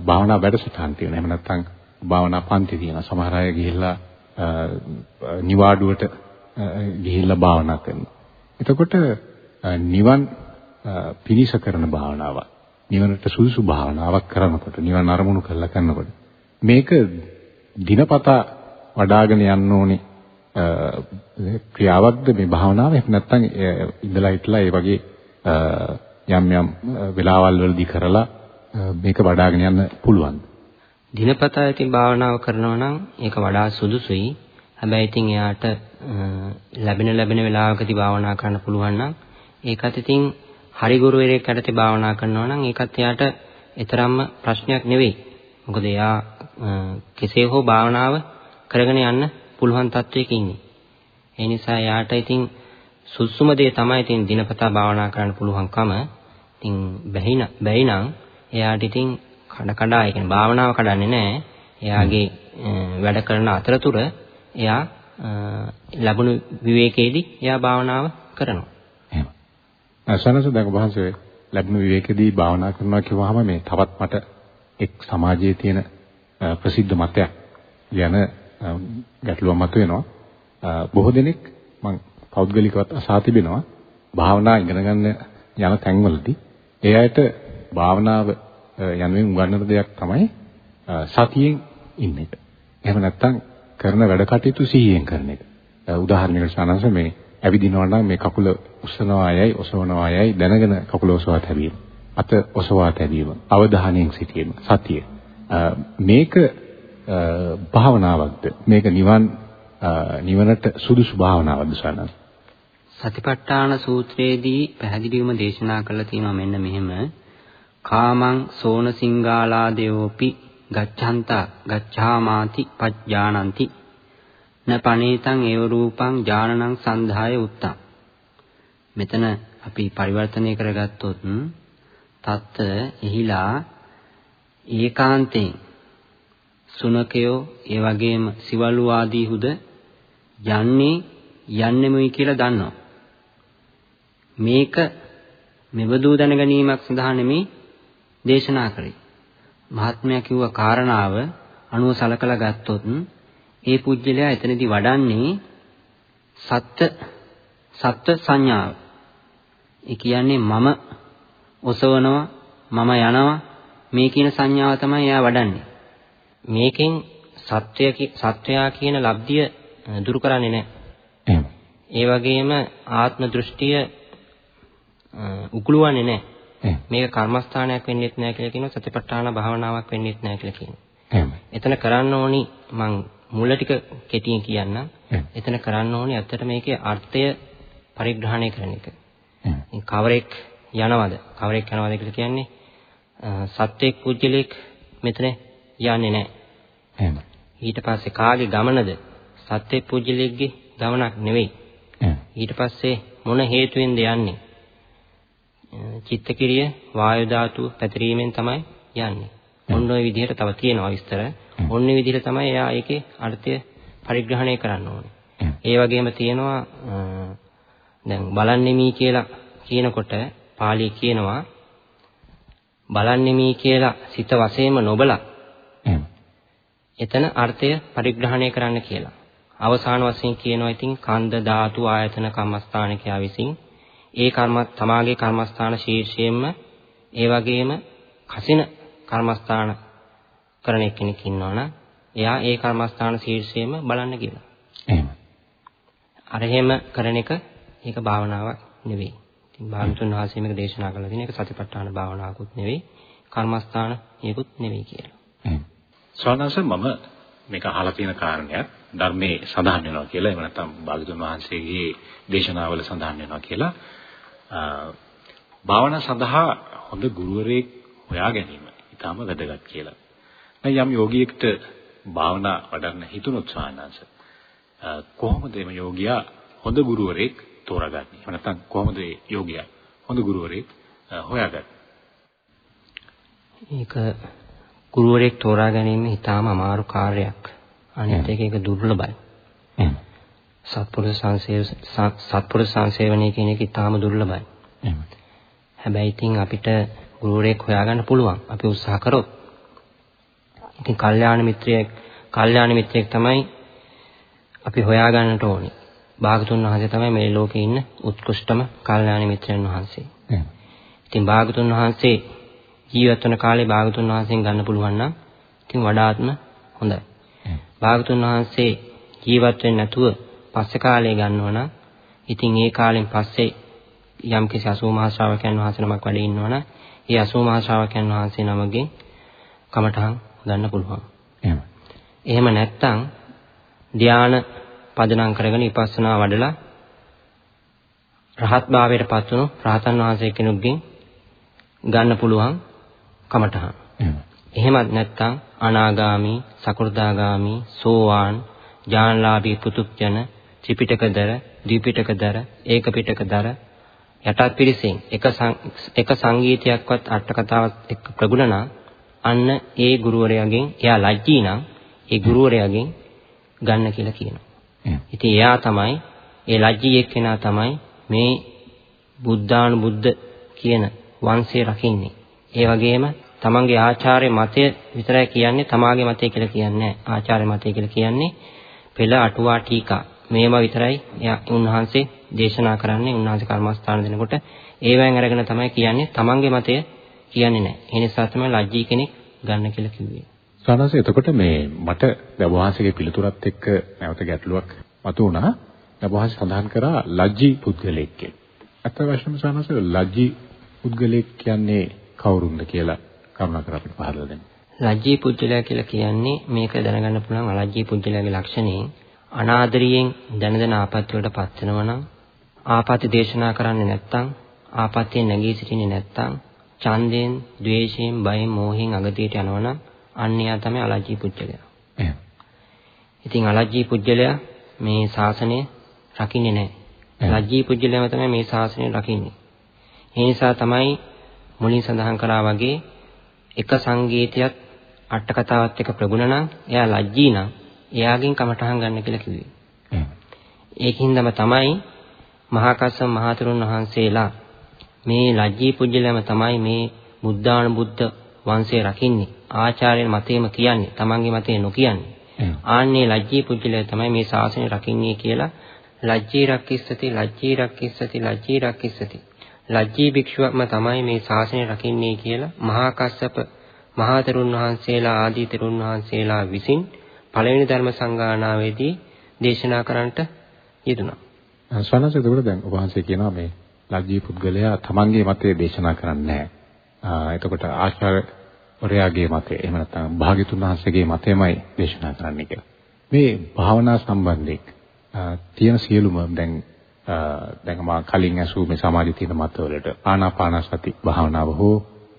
භාවනා වැඩසටහන් තියෙනවා. එහෙම නැත්නම් භාවනා පන්ති තියෙනවා. සමහර අය ගිහිල්ලා නිවාඩුවට ගිහිල්ලා භාවනා කරනවා. එතකොට නිවන් පිනිස කරන භාවනාවක්. නිවනට සුදුසු භාවනාවක් කරනකොට නිවන් අරමුණු කරලා කරනකොට මේක දිනපතා වඩාගෙන යන්න ඕනේ ක්‍රියාවක්ද මේ භාවනාව එහෙම නැත්නම් ඉඳලා හිටලා ඒ වගේ යම් යම් වෙලාවල් වලදී කරලා මේක වඩ아가ගෙන යන්න පුළුවන්. දිනපතා ඉතින් භාවනාව කරනවා නම් ඒක වඩා සුදුසුයි. හැබැයි ඉතින් එයාට ලැබෙන ලැබෙන වෙලාවකදී භාවනා කරන්න පුළුවන් නම් ඒකත් ඉතින් හරි ගුරුවරයෙක් යටතේ භාවනා කරනවා නම් ඒකත් එයාට ඊතරම්ම ප්‍රශ්නයක් නෙවෙයි. මොකද එයා කෙසේ හෝ භාවනාව කරගෙන යන්න පුළුවන් තත්වයක ඉන්නේ. ඒ නිසා යාට ඉතින් සුසුම දේ තමයි ඉතින් දිනපතා භාවනා කරන්න පුළුවන්කම. ඉතින් බැහින බැයිනම් එයාට ඉතින් කඩ කඩා ඒ කියන්නේ භාවනාව කඩන්නේ නැහැ. එයාගේ වැඩ කරන අතරතුර එයා ලැබුණු විවේකයේදී එයා භාවනාව කරනවා. එහෙම. සනස දැන් වහන්සේ ලැබුණු විවේකයේදී භාවනා කරනවා කිව්වහම මේ තවත් මට එක් සමාජයේ තියෙන ප්‍රසිද්ධ මතයක් යන ගැටලුවක් මතුවෙනවා. බොහෝ දෙනෙක් මම පෞද්ගලිකවත් අසා තිබෙනවා භාවනා ඉගෙන ගන්න යන තැන්වලදී ඒ අයට භාවනාව යනුවෙන් උගන්වන දෙයක් තමයි සතියෙන් ඉන්න එක. එහෙම නැත්නම් කරන වැඩ කටයුතු සිහියෙන් කරන එක. උදාහරණයකට සානංශ මේ ඇවිදිනවා නම් මේ කකුල උස්සනවා යයි ඔසවනවා යයි දැනගෙන කකුල ඔසවා තැබීම. අත ඔසවා තැබීම. අවධානයෙන් සිටීම. සතිය. මේක භාවනාවක්ද මේක නිවන් නිවනට සුදුසු භාවනාවක්ද සනස් සතිපට්ඨාන සූත්‍රයේදී පැහැදිලිවම දේශනා කරලා තියෙනවා මෙන්න මෙහෙම කාමං සෝන සිංගාලා දේවෝපි ගච්ඡන්තා ගච්ඡාමාති පජ්ජානಂತಿ න පනේතං ඒව රූපං ඥානං සන්ධාය උත්තං මෙතන අපි පරිවර්තනය කරගත්තොත් තත් එහිලා ඒකාන්තයෙන් සුනකයෝ ඒ වගේම සිවලු ආදී හුද යන්නේ යන්නෙමුයි කියලා දන්නවා. මේක මෙවදූ දැනගැනීමක් සඳහා නෙමේ දේශනා කරේ. මහත්මයා කිව්ව කාරණාව අනුව සලකලා ගත්තොත් ඒ පුජ්‍යලයා එතනදී වඩන්නේ සත්‍ය සත්‍ය සංඥාව. ඒ කියන්නේ මම ඔසවනවා මම යනවා මේ කියන සංඥාව තමයි එයා වඩන්නේ. මේකෙන් සත්වය සත්වයා කියන ලබ්ධිය දුරු කරන්නේ නැහැ. ඒ වගේම ආත්ම දෘෂ්ටිය උකුලවන්නේ නැහැ. මේක කර්මස්ථානයක් වෙන්නෙත් නැහැ කියලා කියනවා සතිපට්ඨාන භාවනාවක් වෙන්නෙත් නැහැ කියලා කියනවා. එතන කරන්න ඕනි මං මුල ටික කෙටියෙන් කියන්නම්. එතන කරන්න ඕනි ඇත්තට මේකේ අර්ථය පරිග්‍රහණය කරන එක. කවරෙක් යනවද? කවරෙක් යනවද කියලා කියන්නේ සත්වෙක් පුජ්‍යලෙක් මෙතන යන්නේ නැහැ. එහෙම. ඊට පස්සේ කාගේ ගමනද? සත්වෙක් පුජ්‍යලෙක්ගේ ගමනක් නෙවෙයි. ඊට පස්සේ මොන හේතුවෙන්ද යන්නේ? චිත්තකිරිය වායු ධාතුව පැතිරීමෙන් තමයි යන්නේ. ඔන්න ඔය විදිහට තව තියෙනවා විස්තර. ඔන්න ඔය විදිහට තමයි එයා ඒකේ අර්ථය පරිග්‍රහණය කරන්න ඕනේ. ඒ වගේම තියෙනවා දැන් බලන්නෙමි කියලා කියනකොට පාළි කියනවා බලන්නෙමි කියලා සිත වශයෙන්ම නොබලා එතන අර්ථය පරිග්‍රහණය කරන්න කියලා. අවසාන වශයෙන් කියනවා ඉතින් කන්ද ධාතු ආයතන කම්මස්ථානිකයා විසින් ඒ කර්ම තමාගේ කර්මස්ථාන ශීර්ෂයෙන්ම ඒ වගේම කසින කර්මස්ථාන කරන කෙනෙක් ඉන්නවනම් එයා ඒ කර්මස්ථාන ශීර්ෂයෙන්ම බලන්න කියලා. එහෙම. අර එහෙම කරන එක ඒක භාවනාවක් නෙවෙයි. ඉතින් භාගතුන් වහන්සේ මේක දේශනා කළා තියෙන එක සතිපට්ඨාන භාවනාවකුත් නෙවෙයි, කර්මස්ථාන නියකුත් නෙවෙයි කියලා. එහෙම. ස්වාමීන් මම මේක අහලා තියෙන කාරණයක් ධර්මයේ සඳහන් වෙනවා කියලා එහෙම නැත්නම් භාගතුන් වහන්සේගේ දේශනාවල සඳහන් වෙනවා කියලා භාවනා සඳහා හොඳ ගුරුවරයෙක් හොයා ගැනීම ඊටම වැදගත් කියලා. දැන් යම් යෝගියෙක්ට භාවනා වඩන්න හිතුනොත් ස්වාමීන් කොහොමද මේ යෝගියා හොඳ ගුරුවරයෙක් තෝරාගන්නේ? එහෙම නැත්නම් කොහොමද මේ යෝගියා හොඳ ගුරුවරයෙක් හොයාගන්නේ? ඒක ගුරුවරයෙක් තෝරා ගැනීම ඉතාම අමාරු කාර්යයක්. අනිත් එක ඒක දුර්ලභයි. සත්පුරුෂ සංසේව සත්පුරුෂ සංසේවනයේ කියන එක ඉතාම දුර්ලභයි. හැබැයි ඉතින් අපිට ගුරුවරයෙක් හොයාගන්න පුළුවන්. අපි උත්සාහ කරොත්. ඉතින් කල්යාණ මිත්‍රයෙක් කල්යාණ මිත්‍රයෙක් තමයි අපි හොයාගන්නට ඕනේ. භාගතුන් වහන්සේ තමයි මේ ලෝකේ ඉන්න උත්කෘෂ්ඨම කල්යාණ මිත්‍රයන් වහන්සේ. ඉතින් භාගතුන් වහන්සේ ජීවත් වන කාලේ භාගතුන් වහන්සේෙන් ගන්න පුළුවන් නම් ඉතින් වඩාත්ම හොඳයි. භාගතුන් වහන්සේ ජීවත් වෙන්නේ නැතුව පස්සේ කාලේ ගන්නවා නම් ඉතින් ඒ කාලෙන් පස්සේ යම් කිසි 80 මහා ශ්‍රාවකයන් වහන්සේ නමක් වැඩ ඉන්නවා නම් ඒ 80 මහා ශ්‍රාවකයන් වහන්සේ නමගෙන් කමඨහන් ගන්න පුළුවන්. එහෙම. එහෙම නැත්නම් ධාන පදනම් කරගෙන විපස්සනා වඩලා රහත් භාවයට පත් වුණු රහතන් වහන්සේ කෙනෙකුගෙන් ගන්න පුළුවන් කමඨහන්. එහෙමත් නැත්නම් අනාගාමි, සකෘදාගාමි, සෝවාන්, ඥානලාභී පුතුක්ජන, ත්‍රිපිටකදර, ද්විපිටකදර, ඒකපිටකදර යටත් පිරිසෙන් එක එක සංගීතයක්වත් අට කතාවක් එක්ක ප්‍රගුණ අන්න ඒ ගුරුවරයාගෙන් එයා ලැජ්ජී නම් ඒ ගුරුවරයාගෙන් ගන්න කියලා කියනවා. ඉතින් එයා තමයි ඒ ලැජ්ජී එක්කෙනා තමයි මේ බුද්ධානුබුද්ධ කියන වංශය රකින්නේ. ඒ වගේම තමන්ගේ ආචාර්ය මතය විතරයි කියන්නේ තමාගේ මතය කියලා කියන්නේ ආචාර්ය මතය කියලා කියන්නේ පෙළ අටුවා ටීකා මේවා විතරයි උන්වහන්සේ දේශනා කරන්නේ උන්වහන්සේ කර්මස්ථාන දෙනකොට ඒවෙන් අරගෙන තමයි කියන්නේ තමන්ගේ මතය කියන්නේ නැහැ. ඒ නිසා තමයි ලජ්ජී කෙනෙක් ගන්න කියලා කිව්වේ. සානස එතකොට මේ මට දවහාසගේ පිළිතුරත් එක්ක නැවත ගැටලුවක් මතුවුණා. දවහාස සඳහන් කරා ලජ්ජී පුද්ගලයෙක් කියලා. අත්ත වශයෙන්ම සානස ලජ්ජී පුද්ගලයෙක් කියන්නේ කවුරුන්ද කියලා කරුණාකර අපිට පහදලා දෙන්න. ලජ්ජී පුද්ගලයා කියලා කියන්නේ මේක දැනගන්න පුළුවන් අලජ්ජී පුද්ගලයාගේ ලක්ෂණේ අනාදරියෙන් දැන දැන ආපත්‍ය වලට පත් වෙනවා නම් ආපත්‍ය දේශනා කරන්නේ නැත්නම් ආපත්‍යෙන් නැගී සිටින්නේ නැත්නම් ඡන්දයෙන්, ද්වේෂයෙන්, බයෙන්, මෝහයෙන් අගතියට යනවනම් අන්‍යයා තමයි අලජ්ජී පුජ්‍යලයා. එහෙම. ඉතින් අලජ්ජී පුජ්‍යලයා මේ ශාසනය රකින්නේ නැහැ. ලජ්ජී පුජ්‍යලයාම තමයි මේ ශාසනය රකින්නේ. ඒ නිසා තමයි මුලින් සඳහන් කරා වගේ එක සංගීතයක් අට කතාවත් එක්ක ප්‍රගුණ නම් එයා ලජ්ජී නම් එයාගෙන් කමටහන් ගන්න කියලා කිව්වේ. ඒකින්දම තමයි මහා කස්සප මහතෙරුන් වහන්සේලා මේ ලජ්ජී පුජ්‍යලම තමයි මේ බුද්ධාන බුද්ධ වංශය රකින්නේ. ආචාර්යන් මතේම කියන්නේ. තමන්ගේ මතේ නොකියන්නේ. ආන්නේ ලජ්ජී පුජ්‍යලය තමයි මේ ශාසනය රකින්නේ කියලා ලජ්ජී රක්කිස්සති ලජ්ජී රක්කිස්සති ලජ්ජී රක්කිස්සති. ලජ්ජී භික්ෂුවක්ම තමයි මේ ශාසනය රකින්නේ කියලා මහා කස්සප මහා තෙරුන් වහන්සේලා ආදී තෙරුන් වහන්සේලා විසින් පළවෙනි ධර්ම සංගායනාවේදී දේශනා කරන්නට යෙදුණා. ස්වනස එතකොට දැන් ඔබ වහන්සේ කියනවා මේ ලජ්ජී පුද්ගලයා තමන්ගේ මතය දේශනා කරන්නේ නැහැ. එතකොට ආචාර්යවරයාගේ මතය එහෙම නැත්නම් භාග්‍යතුන් වහන්සේගේ මතයමයි දේශනා කරන්නේ කියලා. මේ භාවනා සම්බන්ධයෙන් තියෙන සියලුම දැන් දැන් මා කලින් ඇසූ මේ සමාධි තියෙන මතවලට ආනාපාන සති භාවනාව හෝ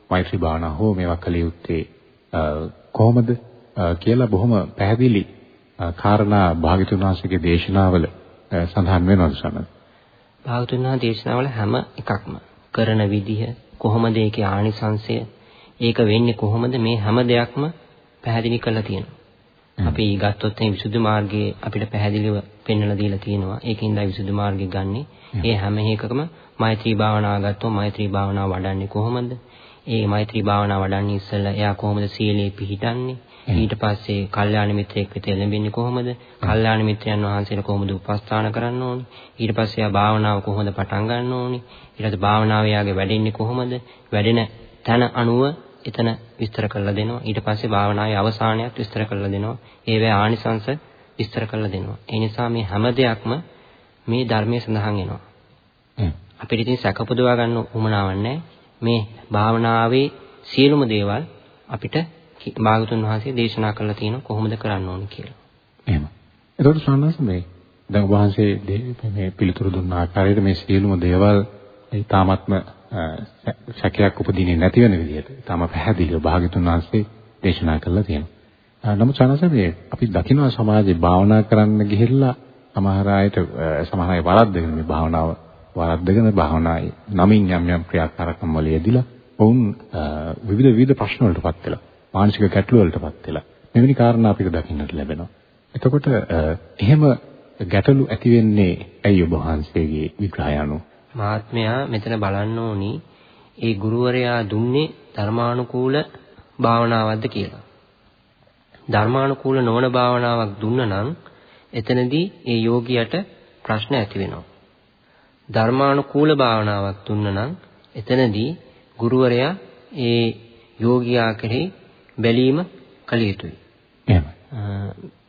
මෛත්‍රී භාවනාව හෝ මේවා කළ යුත්තේ කොහොමද කියලා බොහොම පැහැදිලි කාරණා භාග්‍යතුන් වහන්සේගේ දේශනාවල සඳහන් වෙනවා සනද. භාග්‍යතුන් වහන්සේ දේශනාවල හැම එකක්ම කරන විදිහ කොහොමද ඒකේ ආනිසංශය ඒක වෙන්නේ කොහොමද මේ හැම දෙයක්ම පැහැදිලි කරලා තියෙනවා. අපි ගත්තොත් මේ විසුද්ධි මාර්ගයේ අපිට පැහැදිලිව පෙන්වලා දීලා තියෙනවා. ඒකින්ද විසුද්ධි මාර්ගය ගන්නෙ. ඒ හැම එකකම මෛත්‍රී භාවනාව ගත්තොත් මෛත්‍රී භාවනාව වඩන්නේ කොහොමද? ඒ මෛත්‍රී භාවනාව වඩන්නේ ඉස්සෙල්ලා එයා කොහොමද සීලේ පිහිටන්නේ? ඊට පස්සේ කල්යාණ මිත්‍රයෙක් වෙත එළඹෙන්නේ කොහොමද? කල්යාණ මිත්‍රයන් වහන්සේලා කොහොමද උපස්ථාන කරන්න ඕනේ? ඊට පස්සේ ආ භාවනාව කොහොමද පටන් ගන්න ඕනේ? ඊට පස්සේ භාවනාව යාගේ වැඩෙන්නේ කොහොමද? වැඩෙන තන අනුව එතන විස්තර කරලා දෙනවා. ඊට පස්සේ භාවනාවේ අවසානයත් විස්තර කරලා දෙනවා. ඒවේ ආනිසංස විස්තර කරලා දෙනවා. ඒ නිසා මේ හැම දෙයක්ම මේ ධර්මයේ සඳහන් වෙනවා. අපිට ඉතින් සැකපොදවා ගන්න උමනාවක් නැහැ. මේ භාවනාවේ සියලුම දේවල් අපිට භාගතුන් වහන්සේ දේශනා කරලා තියෙනවා කොහොමද කරන්න ඕනේ කියලා. එහෙම. එතකොට ස්වාමීන් මේ දැන් වහන්සේ මේ පිළිතුරු දුන්න ආකාරයට මේ සියලුම දේවල් ඒ තාමත්ම සැකයක් උපදින්නේ නැති වෙන විදිහට තාම පැහැදිලිව භාගතුන් වහන්සේ දේශනා කරලා තියෙනවා. නමුත් සනස මේ අපි දකිනවා සමාජයේ භාවනා කරන්න ගිහිල්ලා සමහර අයට සමහර අය වරද්දගෙන මේ භාවනාව වරද්දගෙන භාවනායි නමින් යම් යම් ක්‍රියාකාරකම් වල යෙදিলা ඔවුන් විවිධ විවිධ ප්‍රශ්න වලටපත් වෙලා මානසික ගැටලු වලටපත් වෙලා මෙවැනි කාරණා අපිට දකින්නට ලැබෙනවා. එතකොට එහෙම ගැටලු ඇති වෙන්නේ ඇයි ඔබ වහන්සේගේ විග්‍රහය අනුව? මහත්මයා මෙතන බලන්න ඕනි ඒ ගුරුවරයා දුන්නේ ධර්මානුකූල භාවනාවක්ද කියලා. ධර්මානුකූල නොවන භාවනාවක් දුන්න නම් එතනදී ඒ යෝගියට ප්‍රශ්න ඇති වෙනවා. ධර්මානුකූල භාවනාවක් දුන්න නම් එතනදී ගුරුවරයා ඒ යෝගියා කෙරෙහි බැලීම කළ යුතුයි.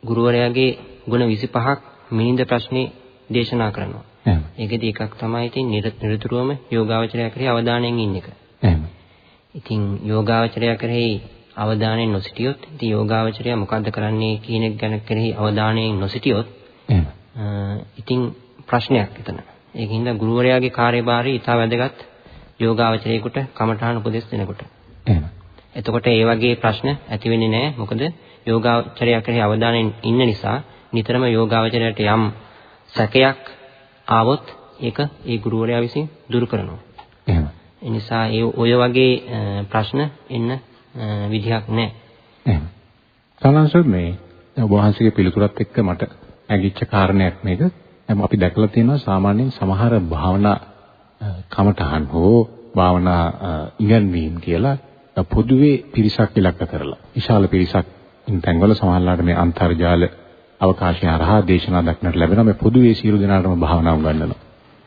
ගුරුවරයාගේ ගුණ 25ක් මිනින්ද ප්‍රශ්නේ දේශනා කරනවා. එහෙම. ඒකෙදි එකක් තමයි ඉතින් නිරතුරුවම යෝගාවචරය කෙරෙහි අවධානයෙන් ඉන්න එක. එහෙම. ඉතින් යෝගාවචරය කෙරෙහි අවධානයෙන් නොසිටියොත් ඉතින් යෝගාවචරය මොකද්ද කරන්නේ කියන එක ගැන කෙරෙහි අවධානයෙන් නොසිටියොත් එහෙම. ඉතින් ප්‍රශ්නයක් එතන. ඒකින්ද ගුරුවරයාගේ කාර්යභාරය ඉතා වැදගත් යෝගාවචරයෙකුට කමඨාන උපදෙස් දෙනකොට. එහෙම. එතකොට ඒ වගේ ප්‍රශ්න ඇති වෙන්නේ නැහැ. මොකද යෝගාවචරය කෙරෙහි අවධානයෙන් ඉන්න නිසා නිතරම යෝගාවචරයට යම් සැකයක් ආවොත් ඒක ඒ ගුරුවරයා විසින් දුරු කරනවා. එහෙම. ඒ නිසා ඒ ඔය වගේ ප්‍රශ්න එන්න විදිහක් නැහැ. එහෙම. සමහරවිට මේ ඔබ වහන්සේගේ පිළිතුරත් එක්ක මට ඇගිච්ච කාරණයක් මේක. දැන් අපි දැකලා තියෙනවා සාමාන්‍යයෙන් සමහර භාවනා කමඨහන් හෝ භාවනා ඉගන්වීම් කියලා පොදුවේ පිරිසක් ඉලක්ක කරලා විශාල පිරිසක් තැන්වල සමහරලාට මේ අන්තර්ජාල අවකාශය හරහා දේශනා දක්නට ලැබෙනවා මේ පොදුවේ සියලු දෙනාටම භාවනාව උගන්වනවා.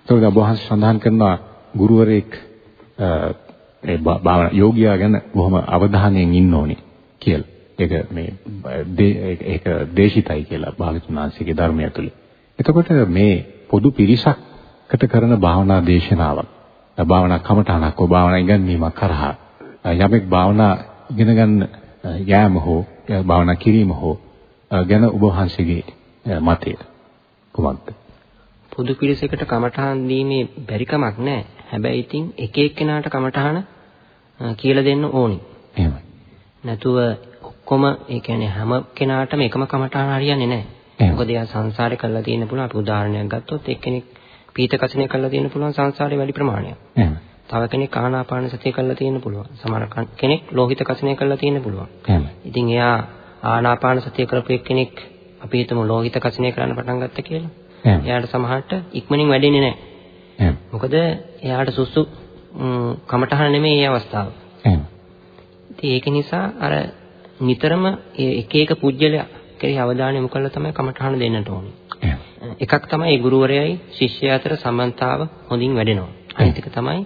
ඒකෝද ඔබ වහන්සේ සඳහන් කරනවා ගුරුවරයෙක් ඒ භාවනා යෝගියා ගැන බොහොම අවධානයෙන් ඉන්න ඕනේ කියලා. ඒක මේ ඒක දේශිතයි කියලා භාගතුන් වහන්සේගේ ධර්මය තුළ. එතකොට මේ පොදු පිරිසකට කරන භාවනා දේශනාවක් භාවනා කමඨාණක් හෝ භාවනා ඉගැන්වීමක් කරහා යමෙක් භාවනා ඉගෙන ගන්න යෑම හෝ භාවනා කිරීම හෝ ගැන ඔබ වහන්සේගේ මතය කුමක්ද? පොදු පිරිසකට කමඨහන් දීමේ බැරි කමක් නැහැ. හැබැයි ඉතින් එක එක්කෙනාට කමඨහන කියලා දෙන්න ඕනි. එහෙමයි. නැතුව ඔක්කොම ඒ කියන්නේ හැම කෙනාටම එකම කමඨහන හරියන්නේ නැහැ. මොකද එයා සංසාරේ කරලා තියෙන පුළුවන් අපි උදාහරණයක් ගත්තොත් එක්කෙනෙක් පීත කසිනේ කරලා තියෙන පුළුවන් සංසාරේ වැඩි ප්‍රමාණයක්. එහෙම. තව කෙනෙක් ආනාපාන සතිය කරලා තියෙන පුළුවන්. සමහර කෙනෙක් ලෝහිත කසිනේ කරලා තියෙන පුළුවන්. එහෙම. ඉතින් එයා ආනාපාන සතිය කරපු එක්කෙනෙක් අපි හිතමු ලෝහිත කසිනේ කරන්න පටන් ගත්ත කියලා. එයාට සමහරට ඉක්මනින් වැඩෙන්නේ නැහැ. මොකද එයාට සුසු කමටහන නෙමෙයි මේ අවස්ථාව. ඒක නිසා අර නිතරම එක එක පුජ්‍යලයා කෙරෙහි අවධානය යොමු කරලා තමයි කමටහන දෙන්නට ඕනේ. එකක් තමයි ගුරුවරයයි ශිෂ්‍යයා අතර සම්බන්ධතාව හොඳින් වැඩෙනවා. අනිත් එක තමයි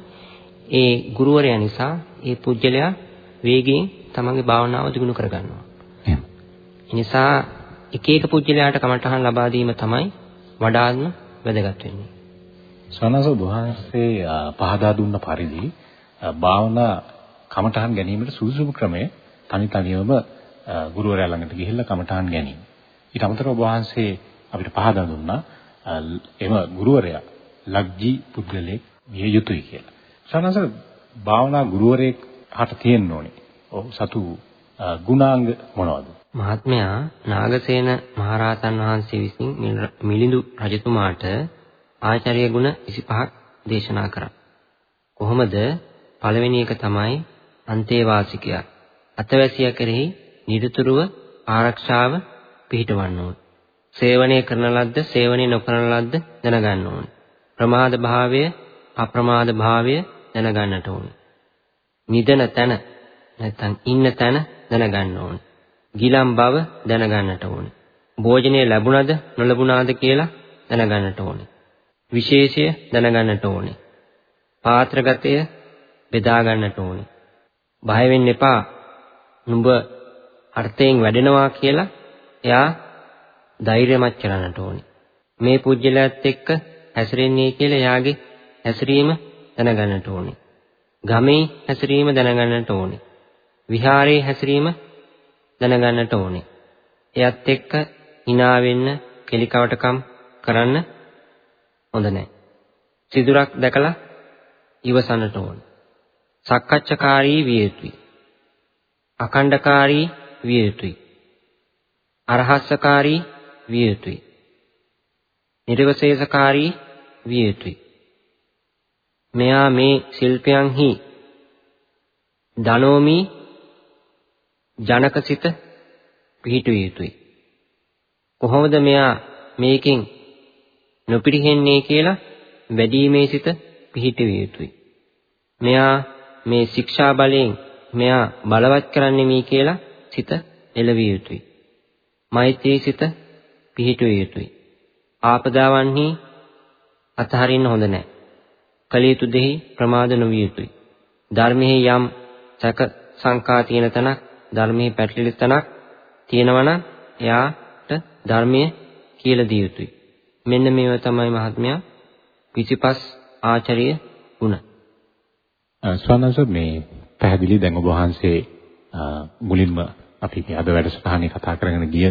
ඒ ගුරුවරයා නිසා ඒ පුජ්‍යලයා වේගයෙන් තමන්ගේ භාවනාව දියුණු කරගන්නවා. නිසා එක එක පුජ්‍යලයාට කමටහන් ලබා දීම තමයි වඩාත්ම වැදගත් වෙන්නේ. සනස වහන්සේ පහදා දුන්න පරිදි භාවනා කමටහන් ගැනීමට සුදුසුම ක්‍රමය තනි තනියම ගුරුවරයා ළඟට ගිහිල්ලා කමටහන් ගැනීම. ඊට අමතරව වහන්සේ අපිට පහදා දුන්නා එම ගුරුවරයා ලග්ජී පුද්ගලෙක් විය යුතුයි කියලා. සනස භාවනා ගුරුවරයෙක් හට තියෙන්න ඕනේ. ඔහු සතු ගුණාංග මොනවද? මහත්මයා නාගසේන මහරහතන් වහන්සේ විසින් මිලිඳු රජතුමාට ආචාර්ය ගුණ 25ක් දේශනා කරා. කොහොමද? පළවෙනි එක තමයි අන්තේවාසිකයා. අතවැසියා කෙරෙහි නිරතුරුව ආරක්ෂාව පිහිටවන්න ඕන. සේවනය කරන ලද්ද, සේවනය නොකරන ලද්ද දැනගන්න ඕන. ප්‍රමාද භාවය, අප්‍රමාද භාවය දැනගන්නට ඕන. නිදන තැන නැත්නම් ඉන්න තැන දැනගන්න ඕන. ගිලම් බව දැනගන්නට ඕන. භෝජනය ලැබුණද නොලැබුණාද කියලා දැනගන්නට ඕන. විශේෂය දැනගන්නට ඕන. පාත්‍රගතය බෙදා ගන්නට ඕන. බය වෙන්න එපා. නුඹ අර්ථයෙන් වැඩෙනවා කියලා එයා ධෛර්යමත් කරන්නට ඕනි. මේ පුජ්‍යලයත් එක්ක හැසිරෙන්නේ කියලා එයාගේ හැසිරීම දැනගන්නට ඕනි. ගමේ හැසිරීම දැනගන්නට ඕනි. විහාරයේ හැසිරීම දැනගන්නට ඕනි. එයත් එක්ක hina වෙන්න කෙලිකවටකම් කරන්න හොඳ නැහැ. සිදුරක් දැකලා ඉවසන්නට ඕන. සක්කච්ඡකාරී විය යුතුයි. අකණ්ඩකාරී විය යුතුයි. අරහස්සකාරී විය යුතුයි. නිර්වශේෂකාරී විය යුතුයි. මෙයා මේ ශිල්පයන්හි දනෝමි ජනකසිත පිහිටුවිය යුතුයි. කොහොමද මෙයා මේකෙන් නොපිරිහෙන්නේ කියලා වැඩිීමේ සිත පිහිටවිය යුතුයි. මෙයා මේ ශික්ෂා බලයෙන් මෙයා බලවත් කරන්නේ මේ කියලා සිත එළවිය යුතුයි. මෛත්‍රී සිත පිහිටුවිය යුතුයි. ආපදාවන්හි අතහරින්න හොඳ නැහැ. කලීතු දෙහි ප්‍රමාද නොවිය යුතුයි. ධර්මෙහි යම් සැක සංකා තියෙන තැනක් ධර්මයේ පැටලිලි තැනක් තියෙනවා නම් එයාට ධර්මයේ කියලා දිය යුතුයි. මෙන්න මේව තමයි මහත්මයා 25 ආචාර්ය ගුණ. ස්වාමීන් මේ පැහැදිලි දැන් ඔබ වහන්සේ මුලින්ම අපි මේ අද වැඩසටහනේ කතා කරගෙන ගිය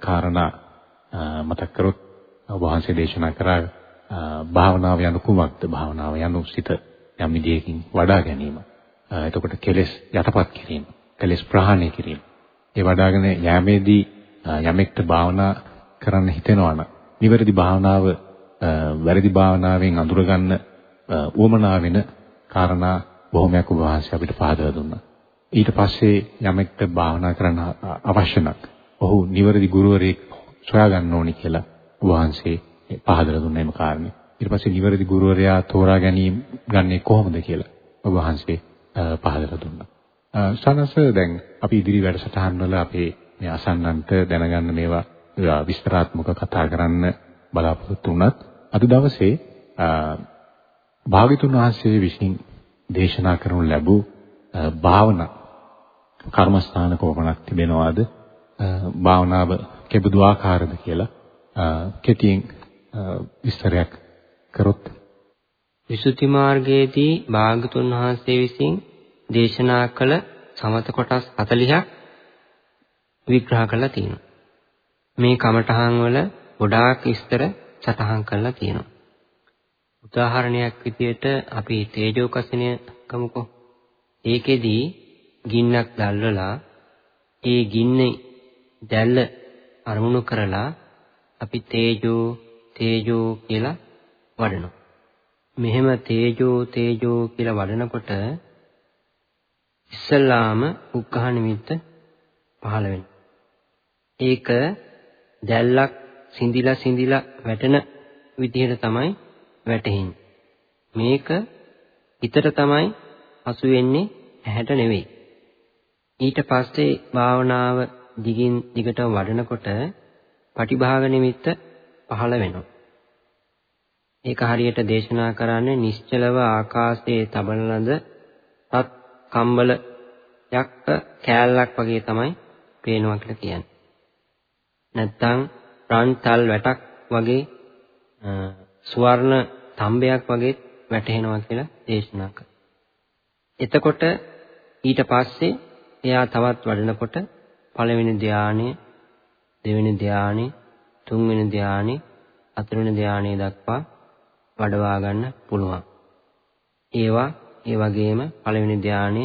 කාරණා මතක් කරොත් ඔබ වහන්සේ දේශනා කරා භාවනාව යනු කුමක්ද භාවනාව යනු සිත යම් විදියකින් වඩා ගැනීම. එතකොට කෙලෙස් යටපත් කිරීම, කෙලෙස් ප්‍රහාණය කිරීම. ඒ වඩාගෙන යෑමේදී යමෙක්ට භාවනා කරන්න හිතෙනවා නම් නිවැරදි භාවනාව වැරදි භාවනාවෙන් අඳුරගන්න උවමනා වෙන කාරණා බොහොමයක් ඔබ වහන්සේ අපිට පහදලා දුන්නා. ඊට පස්සේ යමෙක්ට භාවනා කරන්න අවශ්‍ය නම් ඔහු නිවැරදි ගුරුවරයෙක් සොයා ගන්න ඕනි කියලා ඔබ වහන්සේ පහදලා දුන්නා මේ කාරණේ. ඊට පස්සේ නිවැරදි ගුරුවරයා තෝරා ගැනීම ගන්නේ කොහොමද කියලා ඔබ වහන්සේ පහදලා දුන්නා. සනස දැන් අපි ඉදිරි වැඩසටහන් වල අපේ මේ අසන්නන්ට දැනගන්න මේවා විස්තරාත්මක කතා කරන්න බලාපොරොත්තු වුණත් අද දවසේ භාග්‍යතුන් වහන්සේ විසින් දේශනා කරනු ලැබූ භාවනා කර්මස්ථාන කොපමණක් තිබෙනවාද? භාවනාව කෙබඳු ආකාරද කියලා කෙටියෙන් විස්තරයක් කරොත්. විසුද්ධි මාර්ගයේදී භාග්‍යතුන් වහන්සේ විසින් දේශනා කළ සමත කොටස් 40ක් විග්‍රහ කරලා තියෙනවා. මේ කමඨහන් වල ගොඩාක් විස්තර සටහන් කරලා තියෙනවා. උදාහරණයක් විදියට අපි තේජෝ කසිනිය ගමුකෝ. ඒකෙදී ගින්නක් දැල්වලා ඒ ගින්නේ දැල්ල අරමුණු කරලා අපි තේජෝ තේජෝ කියලා වඩනවා. මෙහෙම තේජෝ තේජෝ කියලා වඩනකොට ඉස්සල්ලාම උක්කහ නිමිත්ත පහළ වෙනවා. ඒක දැල්ලක් සිඳිලා සිඳිලා වැටෙන විදිහට තමයි වැටෙන්නේ. මේක හිතට තමයි හසු වෙන්නේ ඇහැට නෙවෙයි. ඊට පස්සේ භාවනාව දිගින් දිගටම වඩනකොට පටිභාග නිමිත්ත පහළ වෙනවා. ඒක හරියට දේශනා කරන්නේ නිශ්චලව ආකාශයේ තබන ලද තත් කම්බලයක් කෑල්ලක් වගේ තමයි පේනවා කියලා කියන්නේ. නැත්තම් රන්තල් වැටක් වගේ සුවර්ණ තඹයක් වගේ වැටෙනවා කියලා දේශනා කළා. එතකොට ඊට පස්සේ එයා තවත් වඩනකොට පළවෙනි ධානය, දෙවෙනි ධානය, තුන්වෙනි ධානය, හතරවෙනි ධානය දක්වා වඩවා ගන්න පුළුවන්. ඒවා ඒ වගේම පළවෙනි ධානය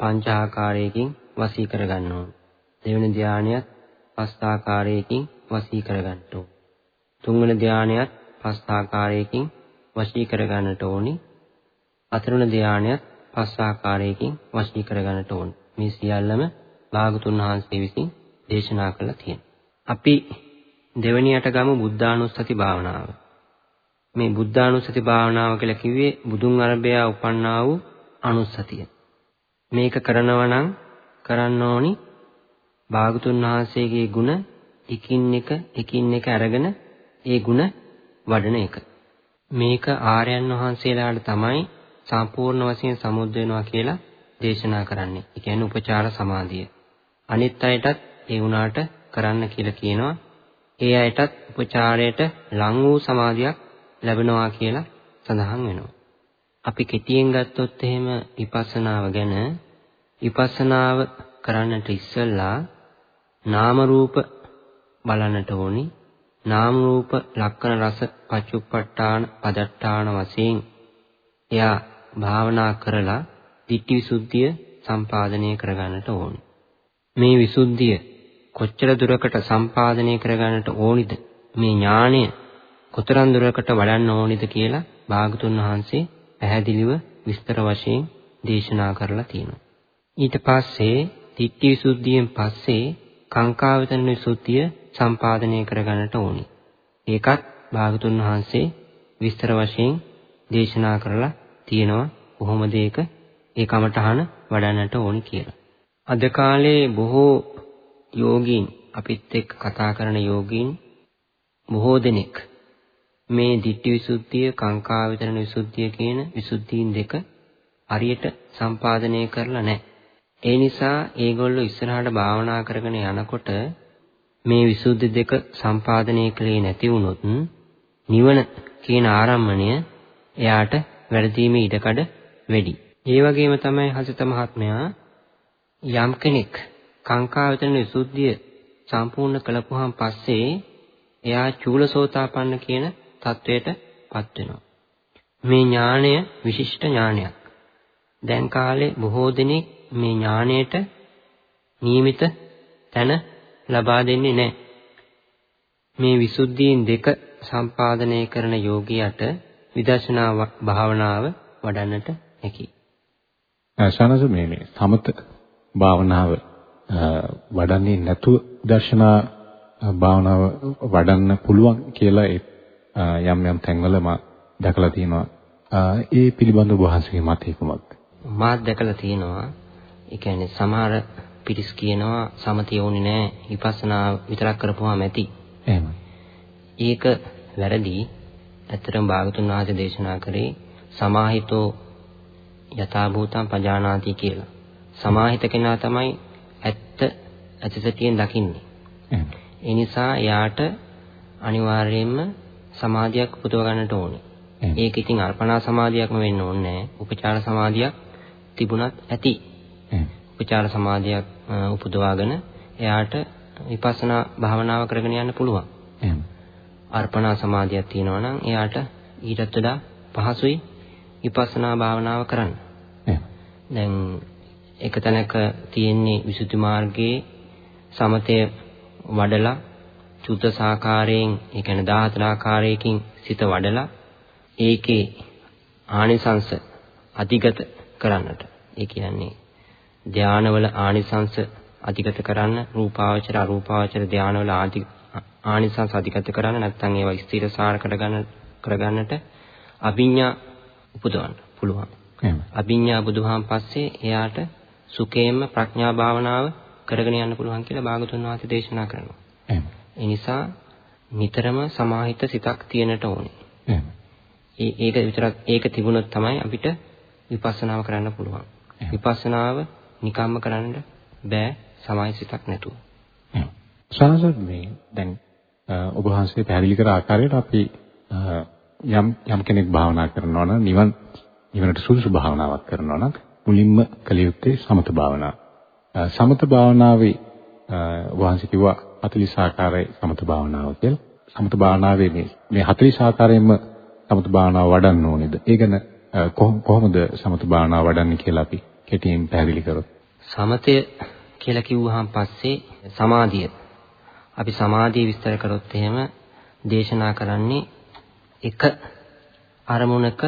පංච ආකාරයකින් වසී කර ගන්න ඕන. දෙවෙනි ධානයත් පස් ආකාරයකින් වසී කර ගන්න ඕන. තුන්වෙනි ධානයත් පස් ආකාරයකින් වශී කර ගන්නට ඕනි. හතරවෙනි ධානයත් පස් ආකාරයකින් වශී කර ගන්නට ඕනි. මේ සියල්ලම භාගතුන් වහන්සේ විසින් දේශනා කළා තියෙනවා. අපි දෙවෙනියට ගමු බුද්ධානුස්සති භාවනාව. මේ බුද්ධානුස්සති භාවනාව කියලා කිව්වේ බුදුන් අරබයා උපන්නා වූ අනුස්සතිය. මේක කරනවා නම් කරන්න ඕනි භාගතුන් වහන්සේගේ ගුණ එකින් එක එකින් එක අරගෙන ඒ ගුණ වඩන එක. මේක ආර්යයන් වහන්සේලාට තමයි සම්පූර්ණ වශයෙන් සමුද්ද වෙනවා කියලා දේශනා කරන්නේ. ඒ කියන්නේ උපචාර සමාධිය. අනිත් අයටත් ඒ වුණාට කරන්න කියලා කියනවා. ඒ අයටත් උපචාරයට ලං වූ සමාධියක් ලැබෙනවා කියලා සඳහන් වෙනවා. අපි කෙටියෙන් ගත්තොත් එහෙම විපස්සනාව ගැන විපස්සනාව කරන්නට ඉස්සෙල්ලා නාම රූප බලන්නට ඕනි. නාම රූප ලක්කන රස පච්චුප්පට්ඨාන පදට්ඨාන වශයෙන් එයා භාවනා කරලා ditthi visuddhiya සම්පාදනය කරගන්නට ඕනි. මේ විසුද්ධිය කොච්චර දුරකට සම්පාදනය කරගන්නට ඕනිද? මේ ඥාණය කොතරම් දුරකට වඩන්න ඕනිද කියලා භාගතුන් වහන්සේ පැහැදිලිව විස්තර වශයෙන් දේශනා කරලා තියෙනවා. ඊට පස්සේ ditthi visuddhiයෙන් පස්සේ කාංකාවතන විසුද්ධිය සම්පාදනය කරගන්නට ඕනි. ඒකත් භාගතුන් වහන්සේ විස්තර වශයෙන් දේශනා කරලා තියෙනවා කොහොමද ඒක ඒ කමඨහන වඩන්නට ඕනි කියලා. අද කාලේ බොහෝ යෝගීන් අපිත් එක්ක කතා කරන යෝගීන් බොහෝ දෙනෙක් මේ ditthi visuddhiya කාංකා විතරණ විසුද්ධිය කියන විසුද්ධීන් දෙක හරියට සම්පාදනය කරලා නැහැ. ඒ නිසා ඒගොල්ලෝ ඉස්සරහට භාවනා කරගෙන යනකොට මේ විසුද්ධි දෙක සම්පාදනය කළේ නැති වුණොත් නිවන කියන ආරම්මණය එයාට වැඩිීමේ ඉඩකඩ වැඩි. ඒ වගේම තමයි හසිත මහත්මයා යම් කෙනෙක් කාංකා විතරණ විසුද්ධිය සම්පූර්ණ කළපුවාන් පස්සේ එයා චූලසෝතාපන්න කියන තත්වයටපත් වෙනවා. මේ ඥාණය විශිෂ්ට ඥානයක්. දැන් කාලේ බොහෝ දෙනෙක් මේ ඥාණයට නියමිත තැන ලබා දෙන්නේ නැහැ. මේ විසුද්ධීන් දෙක සම්පාදනය කරන යෝගියට විදර්ශනා භාවනාව වඩන්නට හැකියි. ශානස මේ මේ සමත භාවනාව වඩන්නේ නැතුව දර්ශනා භාවනාව වඩන්න පුළුවන් කියලා යම් යම් තැන්වල මා දැකලා තියෙනවා. ඒ පිළිබඳව වහන්සේගේ මතය කුමක්ද? මාත් දැකලා තියෙනවා. ඒ කියන්නේ සමහර පිරිස් කියනවා සමතිය වුණේ නැහැ විපස්සනා විතරක් කරපුවාම ඇති. එහෙමයි. ඒක වැරදි. ඇත්තටම භාගතුන් වහන්සේ දේශනා කරේ සමාහිතෝ යථා භූතං පජානාති කියලා. සමාහිත කෙනා තමයි ඇත්ත ඇතිසතියෙන් දකින්නේ. ඒ නිසා යාට අනිවාර්යයෙන්ම සමාධියක් උපදව ගන්නට ඕනේ. ඒක ඉතින් අර්පණා සමාධියක්ම වෙන්න ඕනේ නැහැ. උපචාර සමාධියක් තිබුණත් ඇති. උපචාර සමාධියක් උපදවාගෙන එයාට විපස්සනා භාවනාව කරගෙන යන්න පුළුවන්. අර්පණා සමාධියක් තියෙනවා නම් එයාට ඊටත් වඩා පහසුයි විපස්සනා භාවනාව කරන්න. දැන් එක තැනක තියෙන්නේ විසුද්ධි මාර්ගයේ සමතය වඩලා චුත සාකාරයෙන් ඒ කියන්නේ 14 ආකාරයකින් සිත වඩලා ඒකේ ආනිසංස අධිගත කරන්නට ඒ කියන්නේ ධානවල ආනිසංස අධිගත කරන්න රූපාවචර අරූපාවචර ධානවල ආනිසංස අධිගත කරන්න නැත්නම් ඒවා ස්ථිරසාර කරගන්න කරගන්නට අභිඥා උපදවන්න පුළුවන්. අභිඥා බුදුහාන් පස්සේ එයාට සුඛේම ප්‍රඥා භාවනාව කරගෙන යන්න පුළුවන් කියලා භාගතුන් වහන්සේ දේශනා කරනවා. ඒ නිසා නිතරම සමාහිත සිතක් තියෙනට ඕනේ. ඒක විතරක් ඒක තිබුණොත් තමයි අපිට විපස්සනාව කරන්න පුළුවන්. විපස්සනාව නිකම්ම කරන්න බෑ සමාහිත සිතක් නැතුව. සාසත් මේ දැන් ඔබ වහන්සේ පැහැදිලි කර ආකාරයට අපි යම් යම් කෙනෙක් භාවනා කරනවා නම් නිවන් නිවනට සුදුසු භාවනාවක් කරනවා නම් මුලින්ම කළ යුත්තේ සමත භාවනාව. සමත භාවනාවේ වහන්සේ කිව්වා 40 ආකාරයේ සමත භාවනාව කියලා. සමත භාවනාවේ මේ මේ 40 ආකාරයෙන්ම සමත භාවනාව වඩන්න ඕනේද? ඒ ගැන කොහොමද සමත භාවනාව වඩන්නේ කියලා අපි කෙටියෙන් පැහැදිලි කරොත්. සමතය කියලා කිව්වහම පස්සේ සමාධිය. අපි සමාධිය විස්තර කරොත් එහෙම දේශනා කරන්නේ එක අරමුණක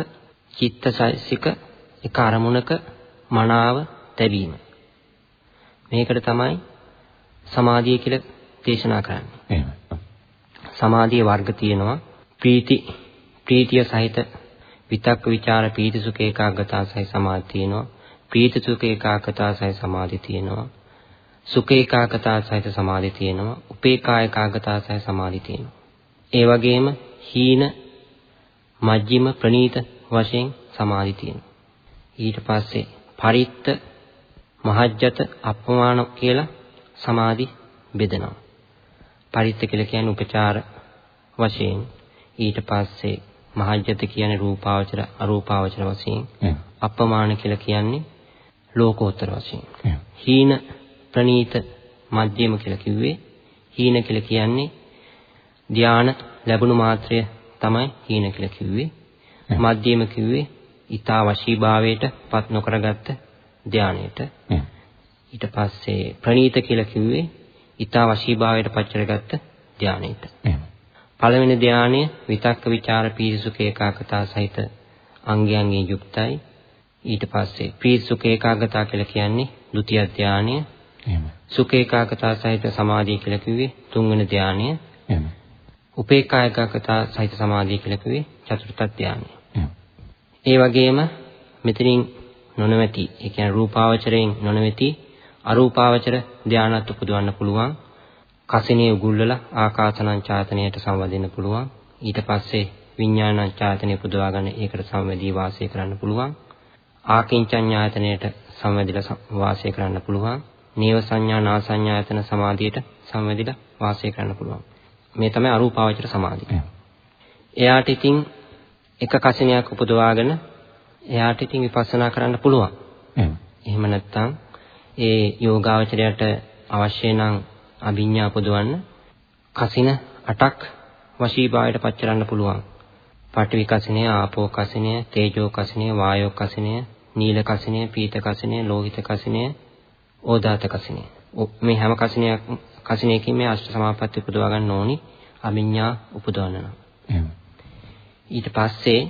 චිත්තචෛසික එක අරමුණක මනාව තැබීම. මේකට තමයි සමාධිය කියලා දේශනා කරන්නේ. එහෙමයි. සමාධියේ වර්ග තියෙනවා. ප්‍රීති ප්‍රීතිය සහිත විතක්ක ਵਿਚාර පීති සුඛ ඒකාග්‍රතාව සහිත සමාධිය තියෙනවා. ප්‍රීති සුඛ ඒකාග්‍රතාව සහිත සමාධිය තියෙනවා. සුඛ ඒකාග්‍රතාව සහිත සමාධිය තියෙනවා. උපේක්ඛා ඒකාග්‍රතාව සහිත සමාධිය තියෙනවා. ඒ වගේම හීන මජ්ජිම ප්‍රනීත වශයෙන් සමාධි තියෙනවා. ඊට පස්සේ පරිත්ත මහජ්ජත අපමාන කියලා සමාධි බෙදෙනවා. පරිත්ත කියලා කියන්නේ උපචාර වශයෙන් ඊට පස්සේ මහජ්ජත කියන්නේ රූපාවචර අරූපාවචර වශයෙන් අපමාන කියලා කියන්නේ ලෝකෝත්තර වශයෙන්. හීන ප්‍රනීත මධ්‍යම කියලා කිව්වේ හීන කියලා කියන්නේ ධාන ලැබුණු මාත්‍රය තමයි හීන කියලා කිව්වේ. මධ්‍යම කිව්වේ ඊතා වශීභාවයට පත් නොකරගත්ත ධානයට. ඊට පස්සේ ප්‍රනීත කියලා කිව්වේ ඊතා වශීභාවයට පච්චර ගත්ත ධානයට. එහෙම. පළවෙනි ධානය විතක්ක ਵਿਚාර පීසුඛ ඒකාගතා සහිත අංගයන්ගෙන් යුක්තයි. ඊට පස්සේ පීසුඛ ඒකාගතා කියලා කියන්නේ ဒုတိ ය ධානය. එහෙම. සුඛ ඒකාගතා සහිත සමාධිය කියලා කිව්වේ තුන්වෙනි ධානය. එහෙම. උපේක්ඛා ඒකාගතා සහිත සමාධිය කියලා කිව්වේ චතුර්ථ ධානය. එහෙම. ඒ වගේම මෙතනින් නොනවති ඒ කියන්නේ රූපාවචරයෙන් නොනවති අරූපාවචර ධානත් උපදවන්න පුළුවන්. කසිනේ උගුල්ලලා ආකාසනං ඡාතනයට සම්වදින්න පුළුවන්. ඊට පස්සේ විඥානං ඡාතනය පුදවා ගන්න ඒකට සම්වැදී වාසය කරන්න පුළුවන්. ආකින්චඤ්ඤායතනයට සම්වැදිලා වාසය කරන්න පුළුවන්. නේව සංඥා නා සංඥායතන සමාධියට සම්වැදිලා වාසය කරන්න පුළුවන්. මේ තමයි අරූපාවචර සමාධිය. එයාට ඉතින් එක කසිනයක් උපදවාගෙන එයාට ඉතින් විපස්සනා කරන්න පුළුවන්. එහෙම නැත්නම් ඒ යෝගාවචරයට අවශ්‍ය නම් අභිඥා උපදවන්න කසින 8ක් වශීභාවයට පත් කරන්න පුළුවන්. පඨවි කසිනය, ආපෝ කසිනය, තේජෝ කසිනය, වායෝ කසිනය, නීල කසිනය, පීත කසිනය, ලෝහිත කසිනය, ඕදාත කසිනය. මේ හැම කසිනයක් කසිනයකින් මේ අෂ්ට සමාපatti උපදවා ගන්න ඕනි අභිඥා උපදවන්න නම්. ඊට පස්සේ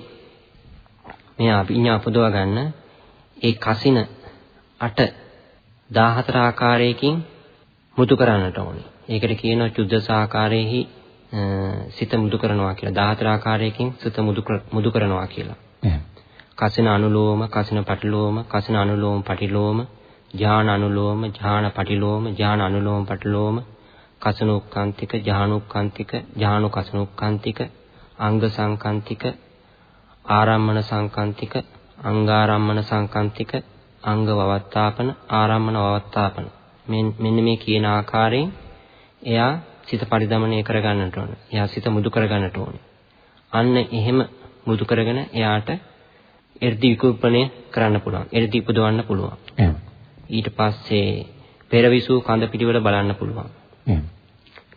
මේ අභිඥා උපදවා ගන්න ඒ කසින 8 14 ආකාරයකින් මුතු කරන්නට ඕනේ. ඒකට කියනවා චුද්දස ආකාරයේහි සිත මුදු කරනවා කියලා. 14 ආකාරයකින් සිත මුදු මුදු කරනවා කියලා. කසින අනුලෝම, කසින පටිලෝම, කසින අනුලෝම පටිලෝම, ඥාන අනුලෝම, ඥාන පටිලෝම, ඥාන අනුලෝම පටිලෝම, කසනුක්කාන්තික, ඥානුක්කාන්තික, ඥානු කසනුක්කාන්තික, අංග සංකාන්තික, ආරම්මන සංකාන්තික, අංගාරම්මන සංකාන්තික, අංග වවත්තාපන ආරම්මන වවත්තාපන මෙන්න මේ කියන ආකාරයෙන් එයා සිත පරිදමණය කරගන්නට ඕන. එයා සිත මුදු කරගන්නට ඕනේ. අන්න එහෙම මුදු කරගෙන එයාට එර්ධි විකූපණය කරන්න පුළුවන්. එර්ධි උපදවන්න පුළුවන්. එහෙම. ඊට පස්සේ පෙරවිසු කඳ පිළිවෙල බලන්න පුළුවන්. එහෙම.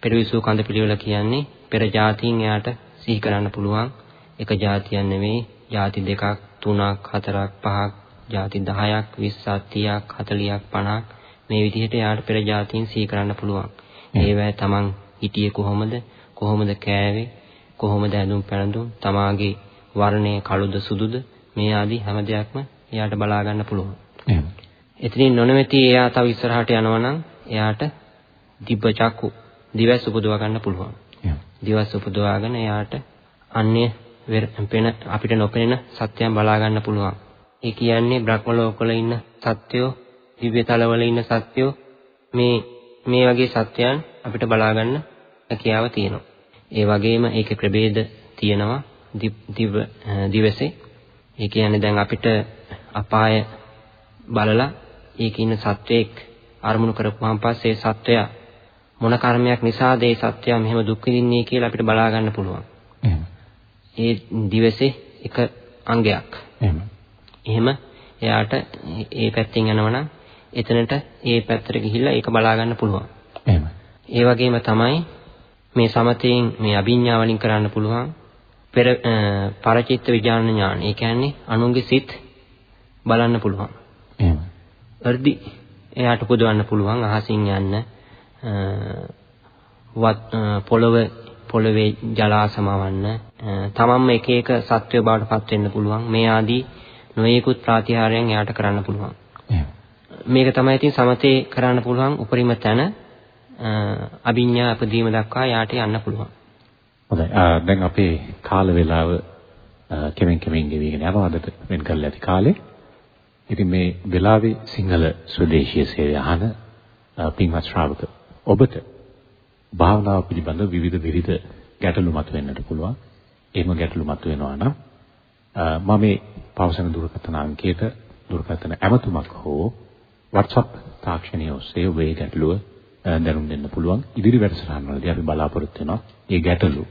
පෙරවිසු කඳ පිළිවෙල කියන්නේ පෙර જાතියින් එයාට සිහි කරන්න පුළුවන්. එක જાතියක් නෙවෙයි, જાති දෙකක්, තුනක්, හතරක්, පහක් ಜಾති 10ක්, 20ක්, 30ක්, 40ක්, 50ක් මේ විදිහට යාට පෙර જાතීන් සිහි කරන්න පුළුවන්. ඒවැ තමන් හිටියේ කොහොමද? කොහොමද කෑවේ? කොහොමද ඇඳුම් පැළඳුම්? තමාගේ වර්ණය කළුද සුදුද? මේ ආදී හැම දෙයක්ම එයාට බලා ගන්න පුළුවන්. එහෙම. එතනින් නොනවති එයා තව ඉස්සරහට යනවා නම් එයාට දිබ්බ චක්කු දිවස් උපදවා ගන්න පුළුවන්. දිවස් උපදවාගෙන එයාට අන්‍ය වෙන අපිට නොපෙනෙන සත්‍යයන් බලා ගන්න පුළුවන්. ඒ කියන්නේ බ්‍රහ්ම ලෝකවල ඉන්න සත්‍යෝ දිව්‍ය තලවල ඉන්න සත්‍යෝ මේ මේ වගේ සත්‍යයන් අපිට බලා ගන්න හැකියාව තියෙනවා. ඒ වගේම ඒකේ ප්‍රභේද තියෙනවා දිව දිවසේ. ඒ කියන්නේ දැන් අපිට අපාය බලලා ඒකේ ඉන්න සත්වයක් අරමුණු කරපුවාන් පස්සේ සත්වයා මොන කර්මයක් නිසාද ඒ සත්වයා මෙහෙම දුක් විඳින්නේ කියලා අපිට බලා ගන්න පුළුවන්. ඒ දිවසේ එක අංගයක්. එහෙම එයාට ඒ පැත්තෙන් යනවනම් එතනට ඒ පැත්තට ගිහිල්ලා ඒක බලා ගන්න පුළුවන්. එහෙම. ඒ වගේම තමයි මේ සමතයෙන් මේ අභිඥා වලින් කරන්න පුළුවන් පෙර පරචිත්ත විඥාන ඥාන. ඒ කියන්නේ අනුන්ගේ සිත් බලන්න පුළුවන්. එහෙම. වර්ධි එයාට පුදවන්න පුළුවන් අහසින් යන්න වත් පොළව පොළවේ ජලාසමවන්න තමන්ම එක එක සත්වය බවට පත් වෙන්න පුළුවන් මේ ආදී නොයෙකුත් ප්‍රාතිහාරයන් එයාට කරන්න පුළුවන්. මේක තමයි ඉතින් සමතේ කරන්න පුළුවන් උපරිම තැන අභිඥා අපදීම දක්වා යාට යන්න පුළුවන්. හොඳයි. දැන් අපේ කාල වේලාව කෙමෙන් කෙමෙන් ගෙවිගෙන යනවා. අදට වෙන් කරලා ඇති කාලේ ඉතින් මේ වෙලාවේ සිංහල ස්වදේශීය සේවය අහන පින්වත් ශ්‍රාවක ඔබට භාවනාව පිළිබඳ විවිධ විවිධ ගැටලු මතුවෙන්නට පුළුවන්. එහෙම ගැටලු මතුවෙනවා නම් මම මේ පවසන දුරකථන අංකයට දුරකථන ඇමතුමක් හෝ WhatsApp තාක්ෂණය ඔස්සේ ඔබේ ගැටලුව දැනුම් දෙන්න පුළුවන්. ඉදිරි වැඩසටහන් වලදී අපි බලාපොරොත්තු වෙනවා මේ ගැටලු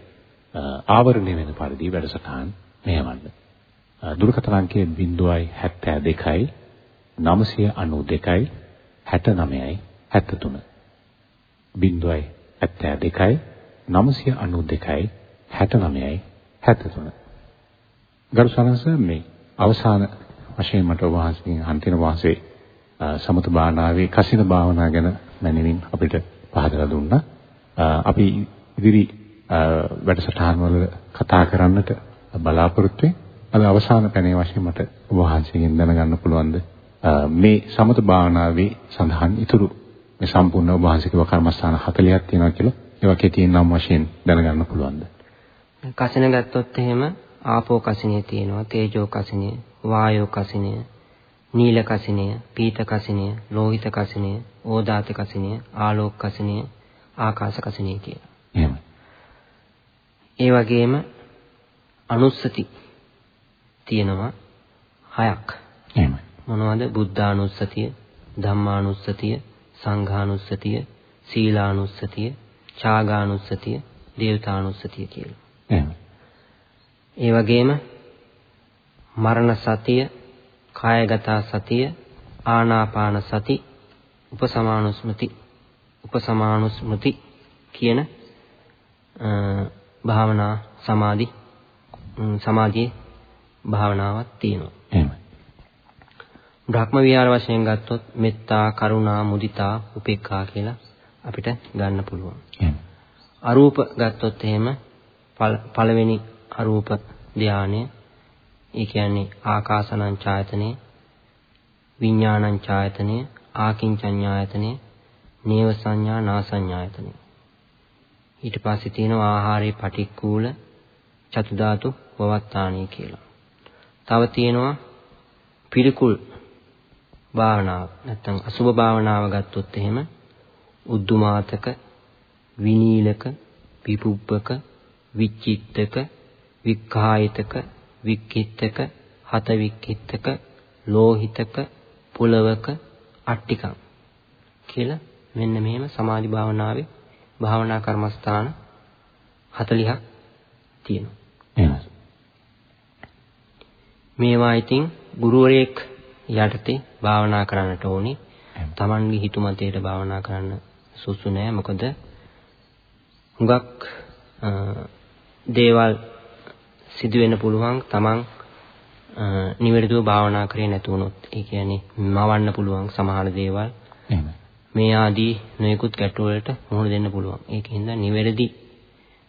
ආවරණය වෙන පරිදි වැඩසටහන් මෙහෙවන්න. දුරකථන අංකය 072යි 992යි 69යි 73 0යි 72යි 992යි 69යි 73 ගරු සනස මේ අවසාන වශයෙන් මට ඔබ වහන්සේගෙන් අන්තිම වාසේ සමත භාවනාවේ කසින භාවනා ගැන මැනවින් අපිට පහදලා දුන්නා. අපි ඉදිරි වැඩසටහන් වල කතා කරන්නට බලාපොරොත්තු අද අවසාන පැනේ වශයෙන් මට ඔබ වහන්සේගෙන් දැනගන්න පුළුවන්ද මේ සමත භාවනාවේ සඳහන් ඉතුරු මේ සම්පූර්ණ ඔබ වහන්සේගේ කර්මස්ථාන 40ක් තියෙනවා කියලා ඒවා කෙටියෙන් නම් වශයෙන් දැනගන්න පුළුවන්ද? කසින ගත්තොත් එහෙම ආපෝ කසිනිය තියෙනවා, තේජෝ කසිනිය, වායෝ කසිනිය, නීල කසිනිය, පීත කසිනිය, ලෝහිත කසිනිය, ඕදාත කසිනිය, ආලෝක කසිනිය, ආකාශ කසිනිය කියලා. එහෙම. ඒ වගේම අනුස්සති තියෙනවා හයක්. එහෙමයි. මොනවද? බුද්ධානුස්සතිය, ධම්මානුස්සතිය, සංඝානුස්සතිය, සීලානුස්සතිය, ඡාගානුස්සතිය, දේවතානුස්සතිය කියලා. එහෙම. ඒ වගේම මරණ සතිය, කායගත සතිය, ආනාපාන සති, උපසමානුස්මති, උපසමානුස්මති කියන භාවනා සමාධි සමාධියේ භාවනාවක් තියෙනවා. එහෙමයි. බ්‍රහ්ම විහාර වශයෙන් ගත්තොත් මෙත්තා, කරුණා, මුදිතා, උපේක්ඛා කියලා අපිට ගන්න පුළුවන්. අරූප ගත්තොත් එහෙම පළවෙනි අරූප ධානය ඒ කියන්නේ ආකාසනං ඡායතනෙ විඥානං ඡායතනෙ ආකින්චඤ්ඤායතනෙ නේව සංඥා නාසඤ්ඤායතනෙ ඊට පස්සේ තියෙනවා ආහාරේ පටික්කුල චතුධාතු වවත්තාණී කියලා. තව තියෙනවා පිළිකුල් භාවනාව නැත්නම් අසුභ භාවනාව ගත්තොත් එහෙම උද්දුමාතක විනීලක පිපුබ්බක විචිත්තක වික්ඛායිතක වික්කිත්තක හත වික්කිත්තක ලෝහිතක පුලවක අට්ටිකම් කියලා මෙන්න මෙහෙම සමාධි භාවනාවේ භාවනා කර්මස්ථාන 40ක් තියෙනවා. මේවා ඉතින් ගුරුවරයෙක් යටතේ භාවනා කරන්නට ඕනි. Tamange හිතුමතේට භාවනා කරන්න සුසු නෑ. මොකද හුඟක් දේවල් සිදු වෙන්න පුළුවන් Taman නිවැරදිව භාවනා කරේ නැතු වුණොත්. ඒ කියන්නේ මවන්න පුළුවන් සමහර දේවල්. මේ ආදී නොයෙකුත් ගැටලු වලට මුහුණ දෙන්න පුළුවන්. ඒකින්ද නිවැරදි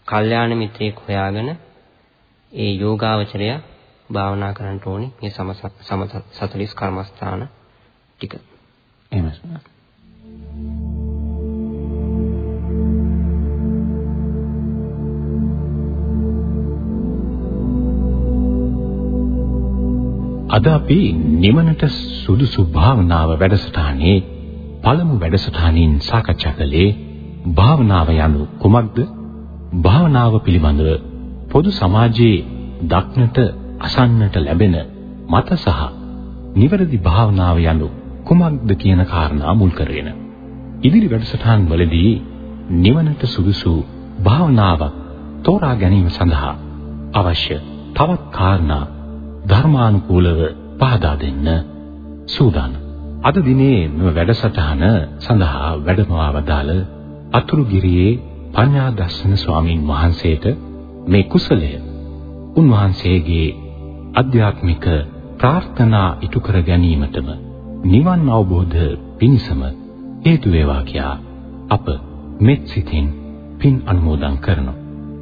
කල්යාණ මිත්‍රයෙක් හොයාගෙන ඒ යෝගාවචරය භාවනා කරන්න ඕනි මේ සම 40 කර්මස්ථාන ටික. එහෙමයි. අද අපි නිවනට සුදුසු භාවනාව වැඩසටහනේ පළමු වැඩසටහනින් සාකච්ඡා කළේ භාවනාව යනු කුමක්ද? භාවනාව පිළිබඳව පොදු සමාජයේ දක්නට අසන්නට ලැබෙන මත සහ නිවැරදි භාවනාව යනු කුමක්ද කියන කාරණා මුල් කරගෙන ඉදිරි වැඩසටහන් වලදී නිවනට සුදුසු භාවනාවක් තෝරා ගැනීම සඳහා අවශ්‍ය තවත් කාරණා ධර්මානුකූලව පහදා දෙන්න සූදානම්. අද දිනේ මෙම වැඩසටහන සඳහා වැඩමවා වදාළ අතුරුගිරියේ පඤ්ඤා දස්සන ස්වාමින් වහන්සේට මේ කුසලය උන්වහන්සේගේ අධ්‍යාත්මික ප්‍රාර්ථනා ඉටු කර ගැනීමටම නිවන් අවබෝධ පිණිසම හේතු වේවා කියා අප මෙත් සිතින් පින් අනුමෝදන් කරනවා.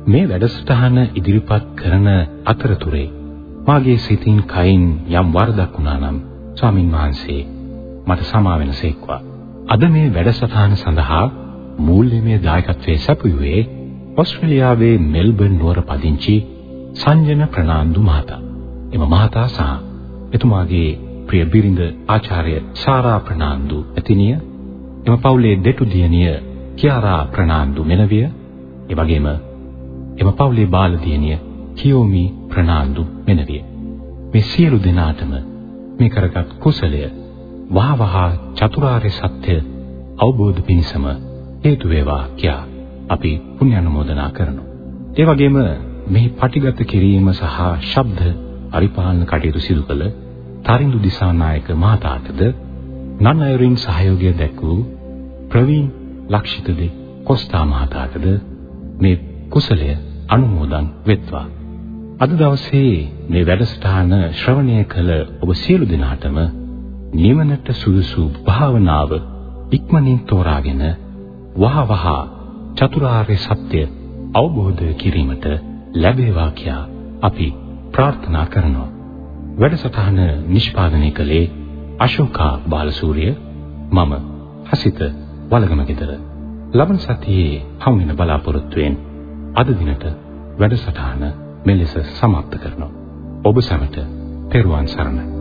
මේ වැඩසටහන ඉදිරිපත් කරන අතරතුරේ මාගේ සිතින් කයින් යම් වරදක් වුණා නම් ස්වාමින් වහන්සේ මට සමා වෙනසේක්වා. අද මේ වැඩසටහන සඳහා මූල්‍යමය දායකත්වයේ සැපයුවේ ඕස්ට්‍රේලියාවේ මෙල්බර්න් නුවර පදිංචි සංජන ප්‍රනාන්දු මහතා. එම මහතා සහ එතුමාගේ ප්‍රිය බිරිඳ ආචාර්ය සාරා ප්‍රනාන්දු ඇතිනිය එම පවුලේ දෙටු දියණිය කියාරා ප්‍රනාන්දු මෙනවිය එවැගේම එම පවුලේ බාල දියණිය කියෝමි ප්‍රනාන්දු මෙනවිය මේ සියලු දෙනාටම මේ කරගත් කුසලය වහවහ චතුරාර්ය සත්‍ය අවබෝධ පිණිසම හේතු වේවා කියා අපි පුණ්‍ය අනුමෝදනා කරනවා. ඒ වගේම මෙහි පටිගත කිරීම සහ ශබ්ද පරිපාලන කටයුතු සිදු කළ තරිඳු දිසානායක මහතාටද නන් අයුරින් සහයෝගය දැක්වූ ප්‍රවීන් ලක්ෂිතදේ කොස්තා මහතාටද මේ කුසලය අනුමෝදන් වෙත්වා. අද දවසේ මේ වැඩසටහන ශ්‍රවණය කළ ඔබ සියලු දෙනාටම නිවනට සුදුසු භාවනාව ඉක්මනින් තෝරාගෙන වහවහ චතුරාර්ය සත්‍ය අවබෝධ කිරීමට ලැබේවා කියා අපි ප්‍රාර්ථනා කරනවා. වැඩසටහන නිෂ්පාදනය කළේ අශෝකා බාලසූරිය මම හසිත වලගම ගෙදර. ලබන සතියේ හමුවෙන බලාපොරොත්තුවෙන් අද දිනට වැඩසටහන මෙලෙස සමාප්ත කරනවා. ඔබ සැමට තෙරුවන් සරණයි.